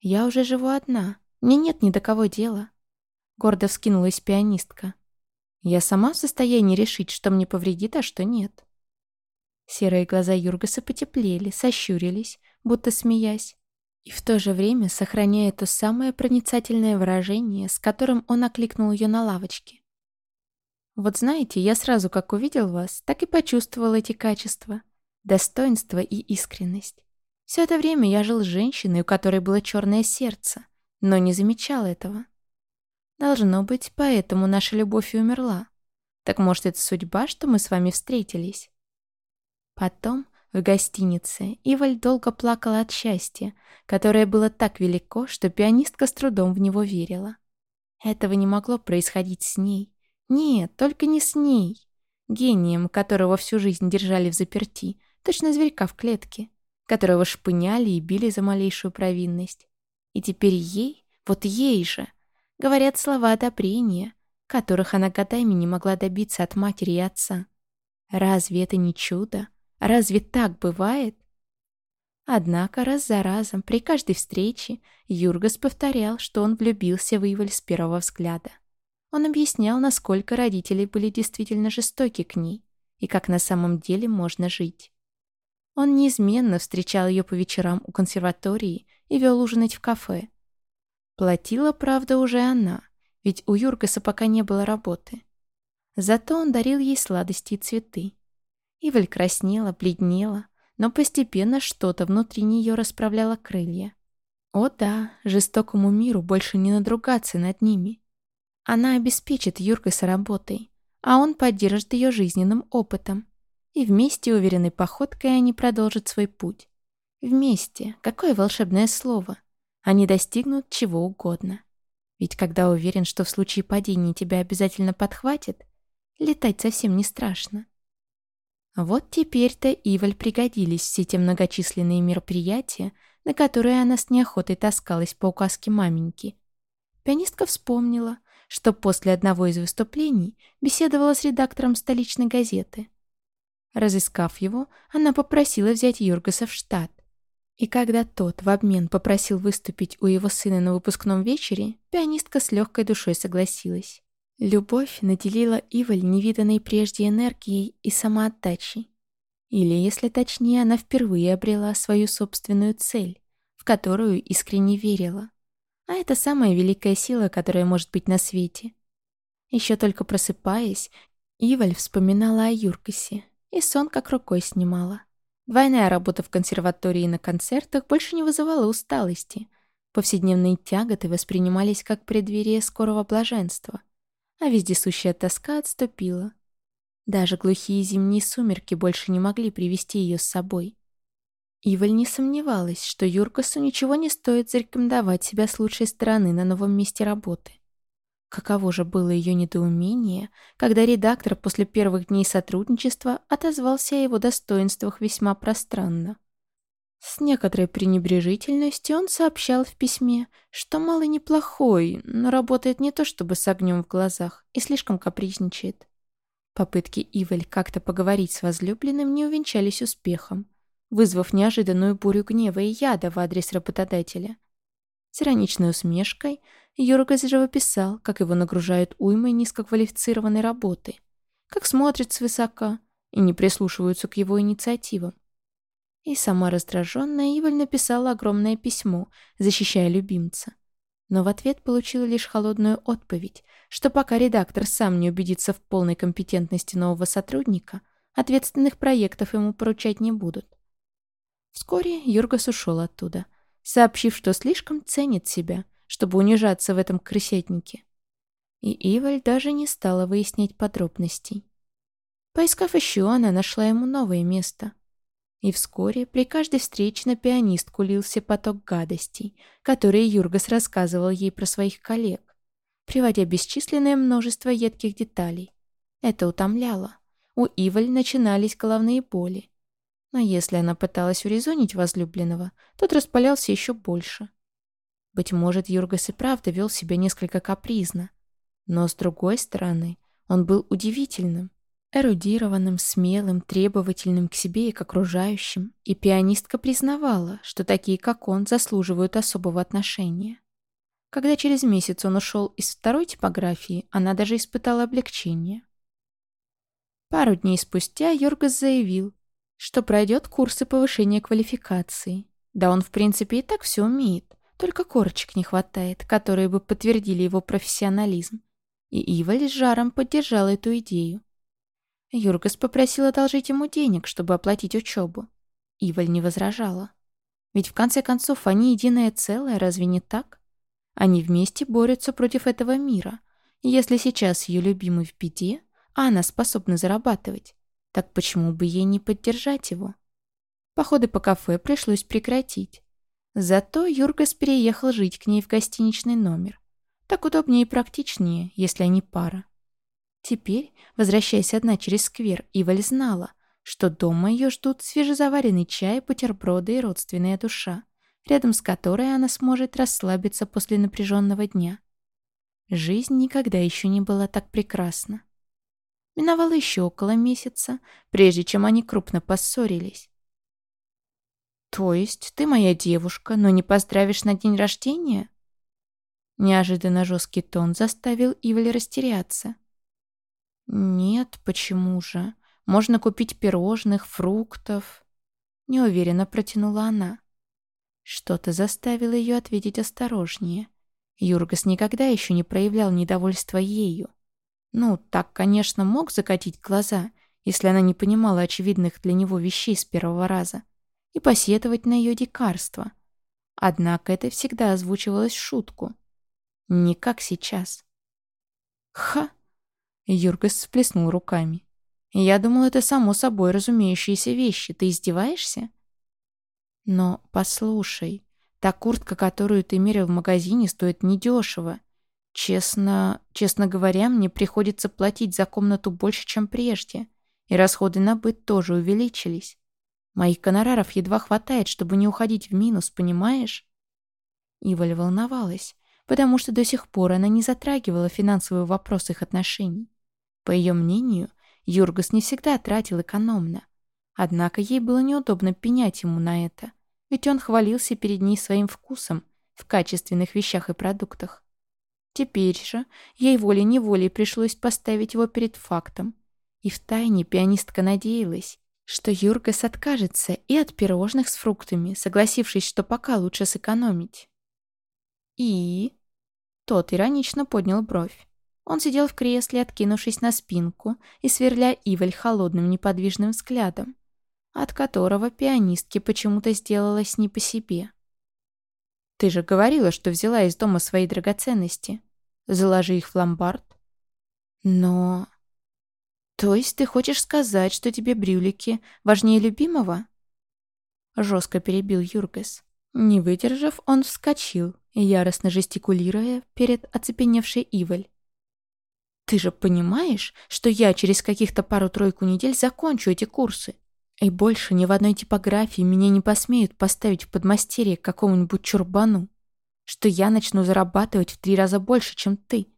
«Я уже живу одна, мне нет ни до кого дела», — гордо вскинулась пианистка. «Я сама в состоянии решить, что мне повредит, а что нет». Серые глаза Юргаса потеплели, сощурились, будто смеясь, и в то же время сохраняя то самое проницательное выражение, с которым он окликнул ее на лавочке. «Вот знаете, я сразу, как увидел вас, так и почувствовал эти качества. Достоинство и искренность. Все это время я жил с женщиной, у которой было черное сердце, но не замечал этого. Должно быть, поэтому наша любовь и умерла. Так может, это судьба, что мы с вами встретились?» Потом, в гостинице, Иваль долго плакала от счастья, которое было так велико, что пианистка с трудом в него верила. Этого не могло происходить с ней. Нет, только не с ней. Гением, которого всю жизнь держали в заперти, точно зверька в клетке, которого шпыняли и били за малейшую провинность. И теперь ей, вот ей же, говорят слова одобрения, которых она годами не могла добиться от матери и отца. Разве это не чудо? Разве так бывает? Однако раз за разом, при каждой встрече, Юргас повторял, что он влюбился в Иваль с первого взгляда. Он объяснял, насколько родители были действительно жестоки к ней и как на самом деле можно жить. Он неизменно встречал ее по вечерам у консерватории и вел ужинать в кафе. Платила, правда, уже она, ведь у Юргаса пока не было работы. Зато он дарил ей сладости и цветы. Иваль краснела, бледнела, но постепенно что-то внутри нее расправляло крылья. О да, жестокому миру больше не надругаться над ними. Она обеспечит Юргаса работой, а он поддержит ее жизненным опытом. И вместе уверенной походкой они продолжат свой путь. Вместе, какое волшебное слово. Они достигнут чего угодно. Ведь когда уверен, что в случае падения тебя обязательно подхватит, летать совсем не страшно. Вот теперь-то Иваль пригодились все те многочисленные мероприятия, на которые она с неохотой таскалась по указке маменьки. Пианистка вспомнила, что после одного из выступлений беседовала с редактором столичной газеты. Разыскав его, она попросила взять Юргаса в штат. И когда тот в обмен попросил выступить у его сына на выпускном вечере, пианистка с легкой душой согласилась. Любовь наделила Иваль невиданной прежде энергией и самоотдачей. Или, если точнее, она впервые обрела свою собственную цель, в которую искренне верила. А это самая великая сила, которая может быть на свете. Еще только просыпаясь, Иваль вспоминала о Юркасе, и сон как рукой снимала. Двойная работа в консерватории и на концертах больше не вызывала усталости. Повседневные тяготы воспринимались как преддверие скорого блаженства а вездесущая тоска отступила. Даже глухие зимние сумерки больше не могли привести ее с собой. Иваль не сомневалась, что Юркасу ничего не стоит зарекомендовать себя с лучшей стороны на новом месте работы. Каково же было ее недоумение, когда редактор после первых дней сотрудничества отозвался о его достоинствах весьма пространно. С некоторой пренебрежительностью он сообщал в письме, что малый неплохой, но работает не то чтобы с огнем в глазах и слишком капризничает. Попытки Ивель как-то поговорить с возлюбленным не увенчались успехом, вызвав неожиданную бурю гнева и яда в адрес работодателя. С ироничной усмешкой Юргас живописал, как его нагружают уймой низкоквалифицированной работы, как смотрят свысока и не прислушиваются к его инициативам. И сама раздраженная Иваль написала огромное письмо, защищая любимца. Но в ответ получила лишь холодную отповедь, что пока редактор сам не убедится в полной компетентности нового сотрудника, ответственных проектов ему поручать не будут. Вскоре Юргас ушел оттуда, сообщив, что слишком ценит себя, чтобы унижаться в этом крысятнике. И Иваль даже не стала выяснять подробностей. Поискав еще, она нашла ему новое место. И вскоре при каждой встрече на пианистку лился поток гадостей, которые Юргас рассказывал ей про своих коллег, приводя бесчисленное множество едких деталей. Это утомляло. у Иваль начинались головные боли. Но если она пыталась урезонить возлюбленного, тот распалялся еще больше. Быть может, Юргас и правда вел себя несколько капризно. Но, с другой стороны, он был удивительным, эрудированным, смелым, требовательным к себе и к окружающим, и пианистка признавала, что такие, как он, заслуживают особого отношения. Когда через месяц он ушел из второй типографии, она даже испытала облегчение. Пару дней спустя Йоргас заявил, что пройдет курсы повышения квалификации. Да он, в принципе, и так все умеет, только корочек не хватает, которые бы подтвердили его профессионализм. И Иваль с жаром поддержала эту идею. Юргас попросил одолжить ему денег, чтобы оплатить учебу. Иваль не возражала. Ведь в конце концов они единое целое, разве не так? Они вместе борются против этого мира. Если сейчас ее любимый в беде, а она способна зарабатывать, так почему бы ей не поддержать его? Походы по кафе пришлось прекратить. Зато Юргас переехал жить к ней в гостиничный номер. Так удобнее и практичнее, если они пара. Теперь, возвращаясь одна через сквер, Иваль знала, что дома ее ждут свежезаваренный чай, бутерброды и родственная душа, рядом с которой она сможет расслабиться после напряженного дня. Жизнь никогда еще не была так прекрасна. Миновало еще около месяца, прежде чем они крупно поссорились. «То есть ты моя девушка, но не поздравишь на день рождения?» Неожиданно жесткий тон заставил Иваль растеряться. «Нет, почему же? Можно купить пирожных, фруктов». Неуверенно протянула она. Что-то заставило ее ответить осторожнее. Юргас никогда еще не проявлял недовольства ею. Ну, так, конечно, мог закатить глаза, если она не понимала очевидных для него вещей с первого раза, и посетовать на ее дикарство. Однако это всегда озвучивалось в шутку. Не как сейчас. «Ха!» Юргас всплеснул руками. «Я думал, это само собой разумеющиеся вещи. Ты издеваешься?» «Но послушай, та куртка, которую ты мерил в магазине, стоит недешево. Честно, честно говоря, мне приходится платить за комнату больше, чем прежде. И расходы на быт тоже увеличились. Моих гонораров едва хватает, чтобы не уходить в минус, понимаешь?» Иваль волновалась, потому что до сих пор она не затрагивала финансовый вопрос их отношений. По ее мнению, Юргас не всегда тратил экономно. Однако ей было неудобно пенять ему на это, ведь он хвалился перед ней своим вкусом в качественных вещах и продуктах. Теперь же ей волей-неволей пришлось поставить его перед фактом. И втайне пианистка надеялась, что Юргас откажется и от пирожных с фруктами, согласившись, что пока лучше сэкономить. И... Тот иронично поднял бровь. Он сидел в кресле, откинувшись на спинку и сверля Иваль холодным неподвижным взглядом, от которого пианистке почему-то сделалось не по себе. «Ты же говорила, что взяла из дома свои драгоценности. Заложи их в ломбард». «Но...» «То есть ты хочешь сказать, что тебе брюлики важнее любимого?» Жестко перебил Юргес. Не выдержав, он вскочил, яростно жестикулируя перед оцепеневшей Иваль. Ты же понимаешь, что я через каких-то пару-тройку недель закончу эти курсы? И больше ни в одной типографии меня не посмеют поставить в подмастерье какому-нибудь чурбану. Что я начну зарабатывать в три раза больше, чем ты.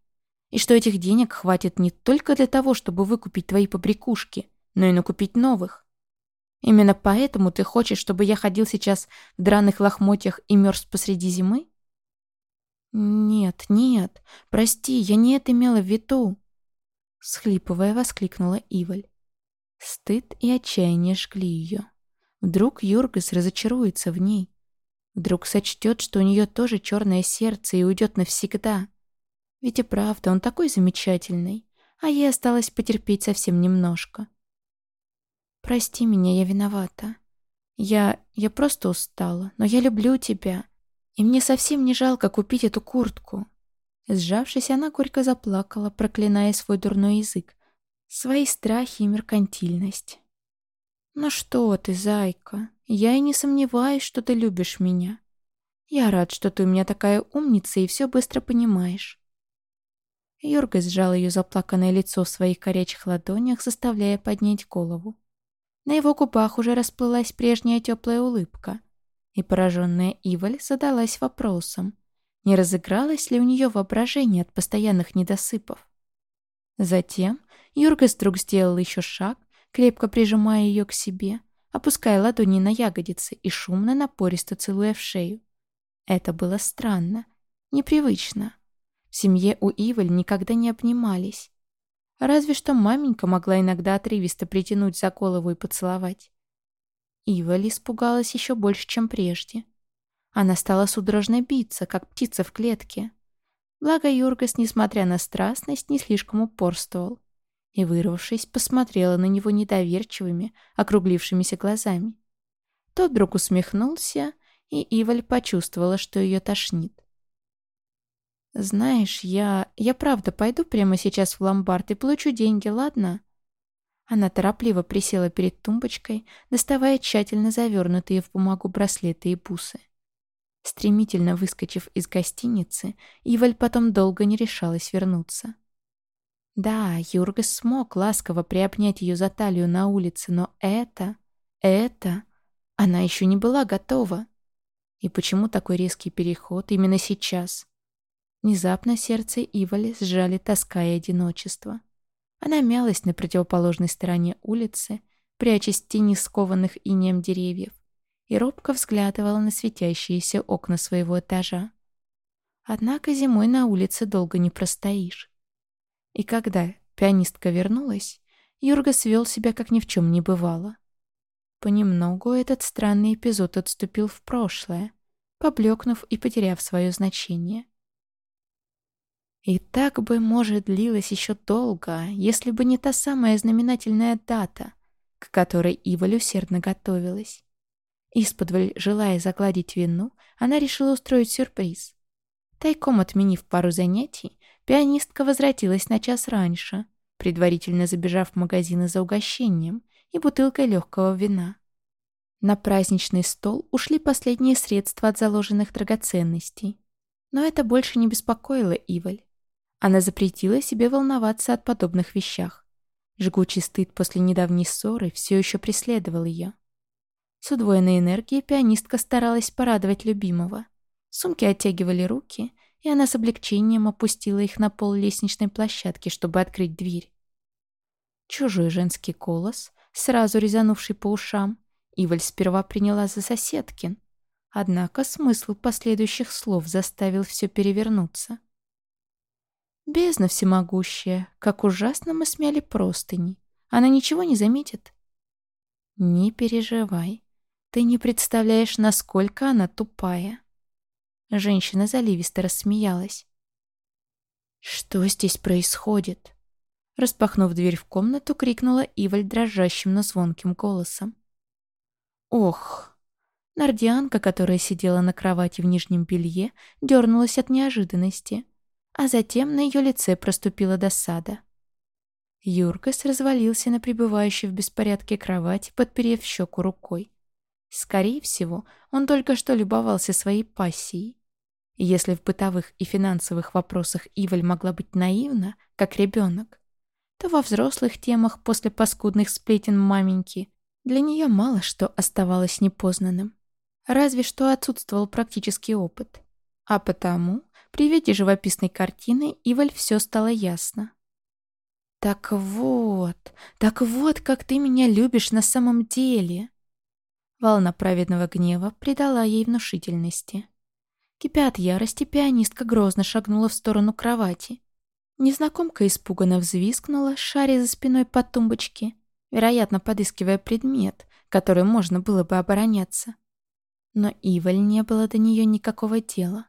И что этих денег хватит не только для того, чтобы выкупить твои побрякушки, но и накупить новых. Именно поэтому ты хочешь, чтобы я ходил сейчас в драных лохмотьях и мерз посреди зимы? «Нет, нет, прости, я не это имела в виду!» Схлипывая, воскликнула Иваль. Стыд и отчаяние жгли ее. Вдруг Юргас разочаруется в ней. Вдруг сочтет, что у нее тоже черное сердце и уйдет навсегда. Ведь и правда, он такой замечательный, а ей осталось потерпеть совсем немножко. «Прости меня, я виновата. Я... я просто устала, но я люблю тебя, и мне совсем не жалко купить эту куртку. Сжавшись, она горько заплакала, проклиная свой дурной язык, свои страхи и меркантильность. «Ну что ты, зайка, я и не сомневаюсь, что ты любишь меня. Я рад, что ты у меня такая умница и все быстро понимаешь». Юрга сжал ее заплаканное лицо в своих горячих ладонях, заставляя поднять голову. На его губах уже расплылась прежняя теплая улыбка, и пораженная Иваль задалась вопросом, не разыгралось ли у нее воображение от постоянных недосыпов. Затем Юргас вдруг сделал еще шаг, крепко прижимая ее к себе, опуская ладони на ягодицы и шумно напористо целуя в шею. Это было странно, непривычно. В семье у Иваль никогда не обнимались. Разве что маменька могла иногда отрывисто притянуть за голову и поцеловать. Иваль испугалась еще больше, чем прежде. Она стала судорожно биться, как птица в клетке. Благо Юргас, несмотря на страстность, не слишком упорствовал. И, вырвавшись, посмотрела на него недоверчивыми, округлившимися глазами. Тот вдруг усмехнулся, и Иваль почувствовала, что ее тошнит. «Знаешь, я... я правда пойду прямо сейчас в ломбард и получу деньги, ладно?» Она торопливо присела перед тумбочкой, доставая тщательно завернутые в бумагу браслеты и бусы. Стремительно выскочив из гостиницы, Иваль потом долго не решалась вернуться. Да, Юргас смог ласково приобнять ее за талию на улице, но это... это... Она еще не была готова. И почему такой резкий переход именно сейчас? Внезапно сердце Ивали сжали тоска и одиночество. Она мялась на противоположной стороне улицы, прячась в тени скованных инеем деревьев, и робко взглядывала на светящиеся окна своего этажа. Однако зимой на улице долго не простоишь. И когда пианистка вернулась, Юрга свел себя, как ни в чем не бывало. Понемногу этот странный эпизод отступил в прошлое, поблекнув и потеряв свое значение. И так бы, может, длилось еще долго, если бы не та самая знаменательная дата, к которой Иваль усердно готовилась. Исподволь, желая загладить вину, она решила устроить сюрприз. Тайком отменив пару занятий, пианистка возвратилась на час раньше, предварительно забежав в магазины за угощением и бутылкой легкого вина. На праздничный стол ушли последние средства от заложенных драгоценностей. Но это больше не беспокоило Иваль. Она запретила себе волноваться от подобных вещах. Жгучий стыд после недавней ссоры все еще преследовал ее. С удвоенной энергией пианистка старалась порадовать любимого. Сумки оттягивали руки, и она с облегчением опустила их на пол лестничной площадки, чтобы открыть дверь. Чужой женский голос, сразу резанувший по ушам, Иваль сперва приняла за соседкин. Однако смысл последующих слов заставил все перевернуться. Бездна всемогущая, как ужасно мы смяли простыни. Она ничего не заметит. Не переживай. Ты не представляешь, насколько она тупая. Женщина заливисто рассмеялась. Что здесь происходит? Распахнув дверь в комнату, крикнула Иваль дрожащим, но звонким голосом. Ох! Нардианка, которая сидела на кровати в нижнем белье, дернулась от неожиданности а затем на ее лице проступила досада. Юркас развалился на пребывающей в беспорядке кровати, подперев щеку рукой. Скорее всего, он только что любовался своей пассией. если в бытовых и финансовых вопросах Иваль могла быть наивна, как ребенок, то во взрослых темах после паскудных сплетен маменьки для нее мало что оставалось непознанным. Разве что отсутствовал практический опыт. А потому при виде живописной картины Иваль все стало ясно. «Так вот, так вот, как ты меня любишь на самом деле!» Волна праведного гнева придала ей внушительности. Кипя от ярости, пианистка грозно шагнула в сторону кровати. Незнакомка испуганно взвискнула, шаря за спиной по тумбочке, вероятно, подыскивая предмет, которым можно было бы обороняться. Но Иваль не было до нее никакого дела.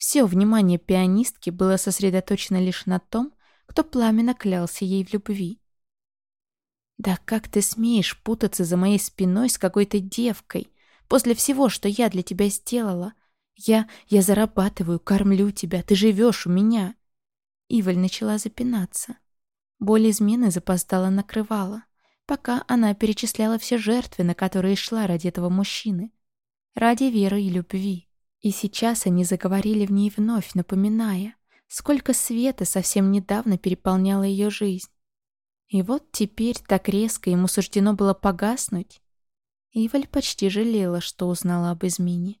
Все внимание пианистки было сосредоточено лишь на том, кто пламенно клялся ей в любви. «Да как ты смеешь путаться за моей спиной с какой-то девкой после всего, что я для тебя сделала? Я... я зарабатываю, кормлю тебя, ты живешь у меня!» Иваль начала запинаться. Боль измены запоздала накрывала, пока она перечисляла все жертвы, на которые шла ради этого мужчины. Ради веры и любви. И сейчас они заговорили в ней вновь, напоминая, Сколько света совсем недавно переполняло ее жизнь. И вот теперь так резко ему суждено было погаснуть. Иваль почти жалела, что узнала об измене.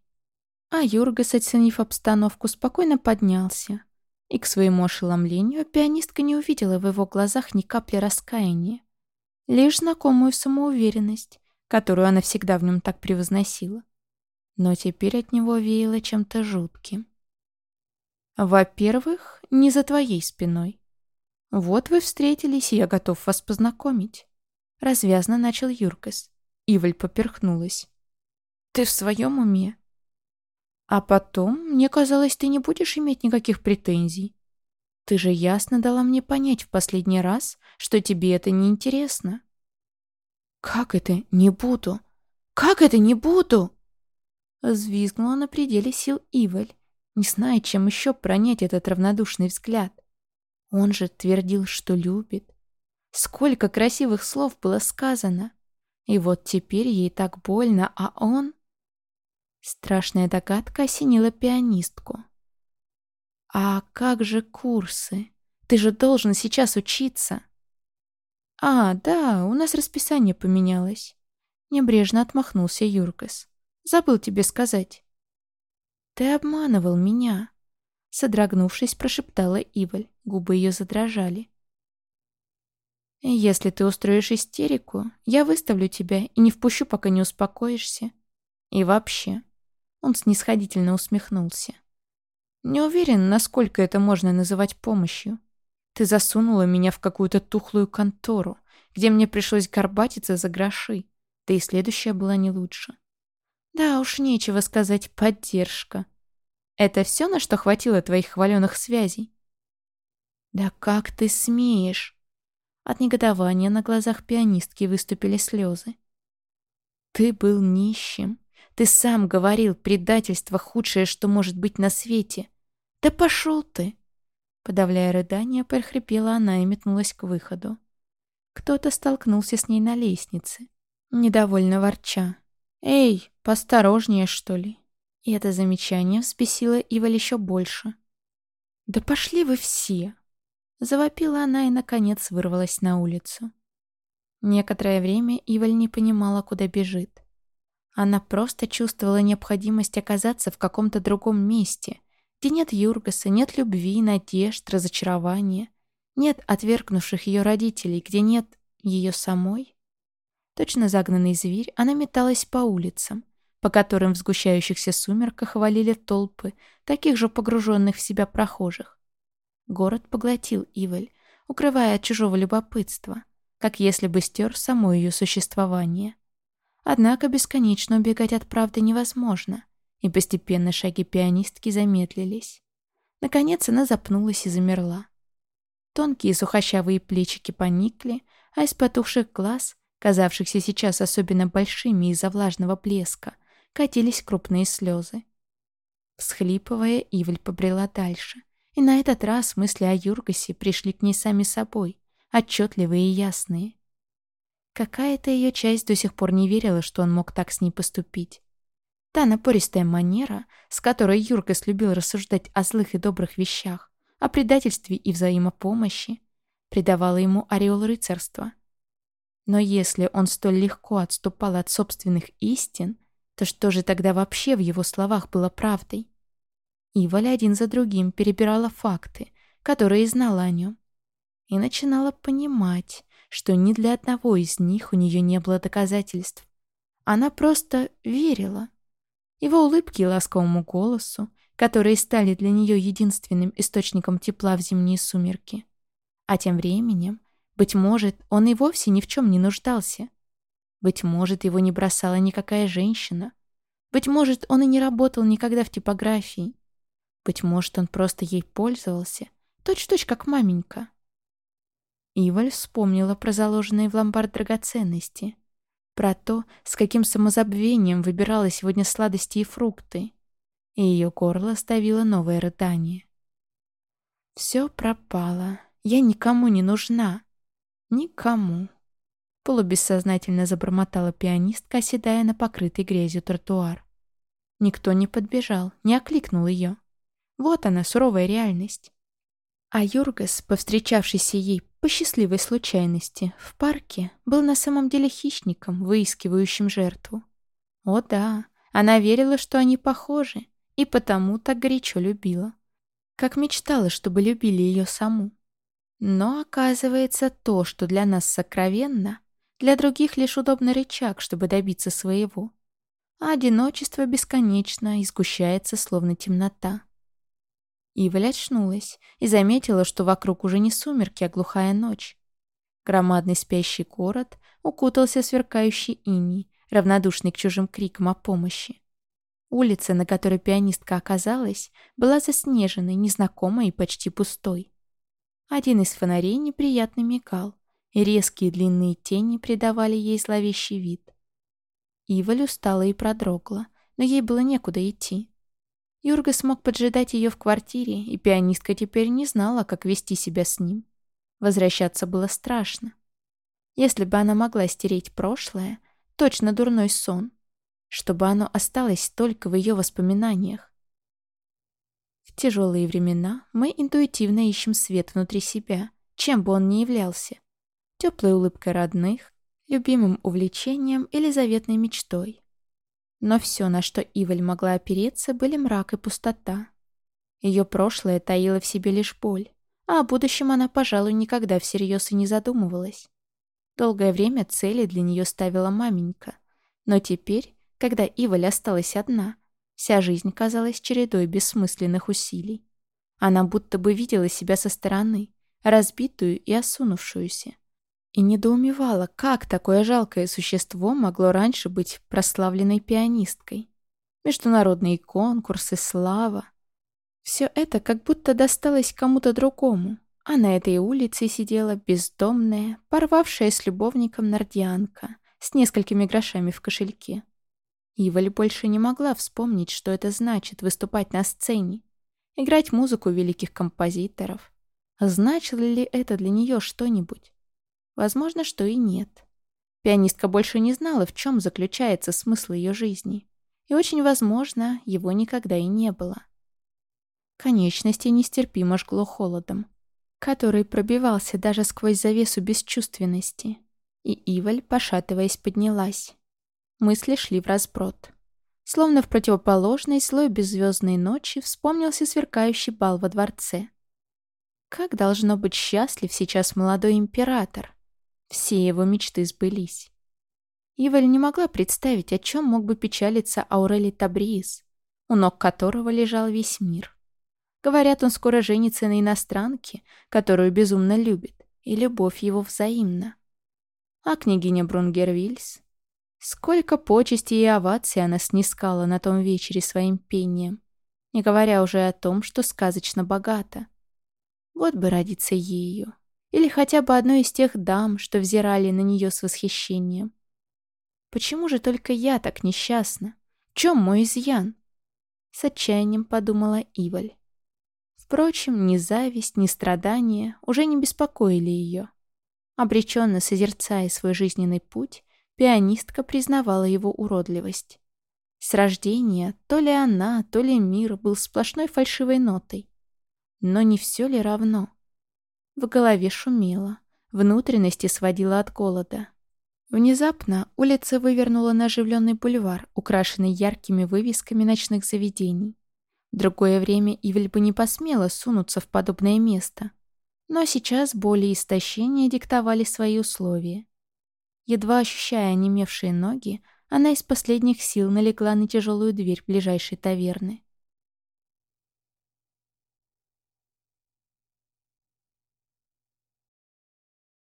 А Юргас, оценив обстановку, спокойно поднялся. И к своему ошеломлению пианистка не увидела в его глазах ни капли раскаяния. Лишь знакомую самоуверенность, которую она всегда в нем так превозносила. Но теперь от него веяло чем-то жутким. «Во-первых, не за твоей спиной. Вот вы встретились, и я готов вас познакомить». Развязно начал Юркас. Иваль поперхнулась. «Ты в своем уме?» «А потом, мне казалось, ты не будешь иметь никаких претензий. Ты же ясно дала мне понять в последний раз, что тебе это не интересно. «Как это не буду? Как это не буду?» Взвизгнула на пределе сил Иваль, не зная, чем еще пронять этот равнодушный взгляд. Он же твердил, что любит. Сколько красивых слов было сказано. И вот теперь ей так больно, а он... Страшная догадка осенила пианистку. «А как же курсы? Ты же должен сейчас учиться!» «А, да, у нас расписание поменялось». Небрежно отмахнулся Юркас. «Забыл тебе сказать». «Ты обманывал меня», — содрогнувшись, прошептала Иваль. Губы ее задрожали. «Если ты устроишь истерику, я выставлю тебя и не впущу, пока не успокоишься. И вообще...» Он снисходительно усмехнулся. «Не уверен, насколько это можно называть помощью. Ты засунула меня в какую-то тухлую контору, где мне пришлось горбатиться за гроши. Да и следующая была не лучше. Да уж, нечего сказать, поддержка. Это все, на что хватило твоих хваленых связей? Да как ты смеешь? От негодования на глазах пианистки выступили слезы. Ты был нищим. Ты сам говорил, предательство худшее, что может быть на свете. Да пошел ты! Подавляя рыдание, прохрипела она и метнулась к выходу. Кто-то столкнулся с ней на лестнице, недовольно ворча. «Эй, посторожнее, что ли?» И это замечание взбесило Иваль еще больше. «Да пошли вы все!» Завопила она и, наконец, вырвалась на улицу. Некоторое время Иваль не понимала, куда бежит. Она просто чувствовала необходимость оказаться в каком-то другом месте, где нет Юргаса, нет любви, надежд, разочарования, нет отвергнувших ее родителей, где нет ее самой. Точно загнанный зверь, она металась по улицам, по которым в сгущающихся сумерках валили толпы таких же погруженных в себя прохожих. Город поглотил Иваль, укрывая от чужого любопытства, как если бы стер само ее существование. Однако бесконечно убегать от правды невозможно и постепенно шаги пианистки замедлились. Наконец она запнулась и замерла. Тонкие сухощавые плечики поникли, а из потухших глаз, казавшихся сейчас особенно большими из-за влажного блеска, катились крупные слезы. Всхлипывая, Ивль побрела дальше. И на этот раз мысли о Юргасе пришли к ней сами собой, отчетливые и ясные. Какая-то ее часть до сих пор не верила, что он мог так с ней поступить. Та напористая манера, с которой Юргас любил рассуждать о злых и добрых вещах, о предательстве и взаимопомощи, придавала ему ореол рыцарства. Но если он столь легко отступал от собственных истин, то что же тогда вообще в его словах было правдой? Иваля один за другим перебирала факты, которые знала о нем, и начинала понимать, что ни для одного из них у нее не было доказательств. Она просто верила его улыбки и ласковому голосу, которые стали для нее единственным источником тепла в зимние сумерки. А тем временем, быть может, он и вовсе ни в чем не нуждался. Быть может, его не бросала никакая женщина. Быть может, он и не работал никогда в типографии. Быть может, он просто ей пользовался, точь-точь как маменька. Иваль вспомнила про заложенные в ломбард драгоценности про то, с каким самозабвением выбирала сегодня сладости и фрукты, и ее горло ставило новое рыдание. «Все пропало. Я никому не нужна. Никому». Полубессознательно забормотала пианистка, оседая на покрытый грязью тротуар. Никто не подбежал, не окликнул ее. Вот она, суровая реальность. А Юргас, повстречавшийся ей по счастливой случайности в парке, был на самом деле хищником, выискивающим жертву. О да, она верила, что они похожи, и потому так горячо любила. Как мечтала, чтобы любили ее саму. Но оказывается, то, что для нас сокровенно, для других лишь удобный рычаг, чтобы добиться своего. А одиночество бесконечно и сгущается, словно темнота. Иваль очнулась и заметила, что вокруг уже не сумерки, а глухая ночь. Громадный спящий город укутался сверкающий иней, равнодушный к чужим крикам о помощи. Улица, на которой пианистка оказалась, была заснеженной, незнакомой и почти пустой. Один из фонарей неприятно мигал, и резкие длинные тени придавали ей зловещий вид. Иваль устала и продрогла, но ей было некуда идти. Юрга смог поджидать ее в квартире, и пианистка теперь не знала, как вести себя с ним. Возвращаться было страшно. Если бы она могла стереть прошлое, точно дурной сон, чтобы оно осталось только в ее воспоминаниях. В тяжелые времена мы интуитивно ищем свет внутри себя, чем бы он ни являлся. Теплой улыбкой родных, любимым увлечением или заветной мечтой. Но все, на что Иваль могла опереться, были мрак и пустота. Ее прошлое таило в себе лишь боль, а о будущем она, пожалуй, никогда всерьез и не задумывалась. Долгое время цели для нее ставила маменька, но теперь когда Иваль осталась одна, вся жизнь казалась чередой бессмысленных усилий. Она будто бы видела себя со стороны, разбитую и осунувшуюся. И недоумевала, как такое жалкое существо могло раньше быть прославленной пианисткой. Международные конкурсы, слава. Все это как будто досталось кому-то другому, а на этой улице сидела бездомная, порвавшая с любовником нордианка с несколькими грошами в кошельке. Иваль больше не могла вспомнить, что это значит выступать на сцене, играть музыку великих композиторов. Значило ли это для нее что-нибудь? Возможно, что и нет. Пианистка больше не знала, в чем заключается смысл ее жизни. И очень возможно, его никогда и не было. Конечности нестерпимо жгло холодом, который пробивался даже сквозь завесу бесчувственности. И Иваль, пошатываясь, поднялась. Мысли шли в разброд. Словно в противоположной слой беззвездной ночи вспомнился сверкающий бал во дворце. Как должно быть счастлив сейчас молодой император. Все его мечты сбылись. Иваль не могла представить, о чем мог бы печалиться Аурели Табриис, у ног которого лежал весь мир. Говорят, он скоро женится на иностранке, которую безумно любит, и любовь его взаимна. А княгиня Брунгервильс Сколько почестей и оваций она снискала на том вечере своим пением, не говоря уже о том, что сказочно богата. Вот бы родиться ею. Или хотя бы одной из тех дам, что взирали на нее с восхищением. Почему же только я так несчастна? В чем мой изъян? С отчаянием подумала Иваль. Впрочем, ни зависть, ни страдания уже не беспокоили ее. Обреченно созерцая свой жизненный путь, Пианистка признавала его уродливость. С рождения то ли она, то ли мир был сплошной фальшивой нотой. Но не все ли равно? В голове шумело, внутренности сводило от голода. Внезапно улица вывернула на оживленный бульвар, украшенный яркими вывесками ночных заведений. В другое время Ивель бы не посмела сунуться в подобное место. Но сейчас боли и истощения диктовали свои условия. Едва ощущая онемевшие ноги, она из последних сил налегла на тяжелую дверь ближайшей таверны.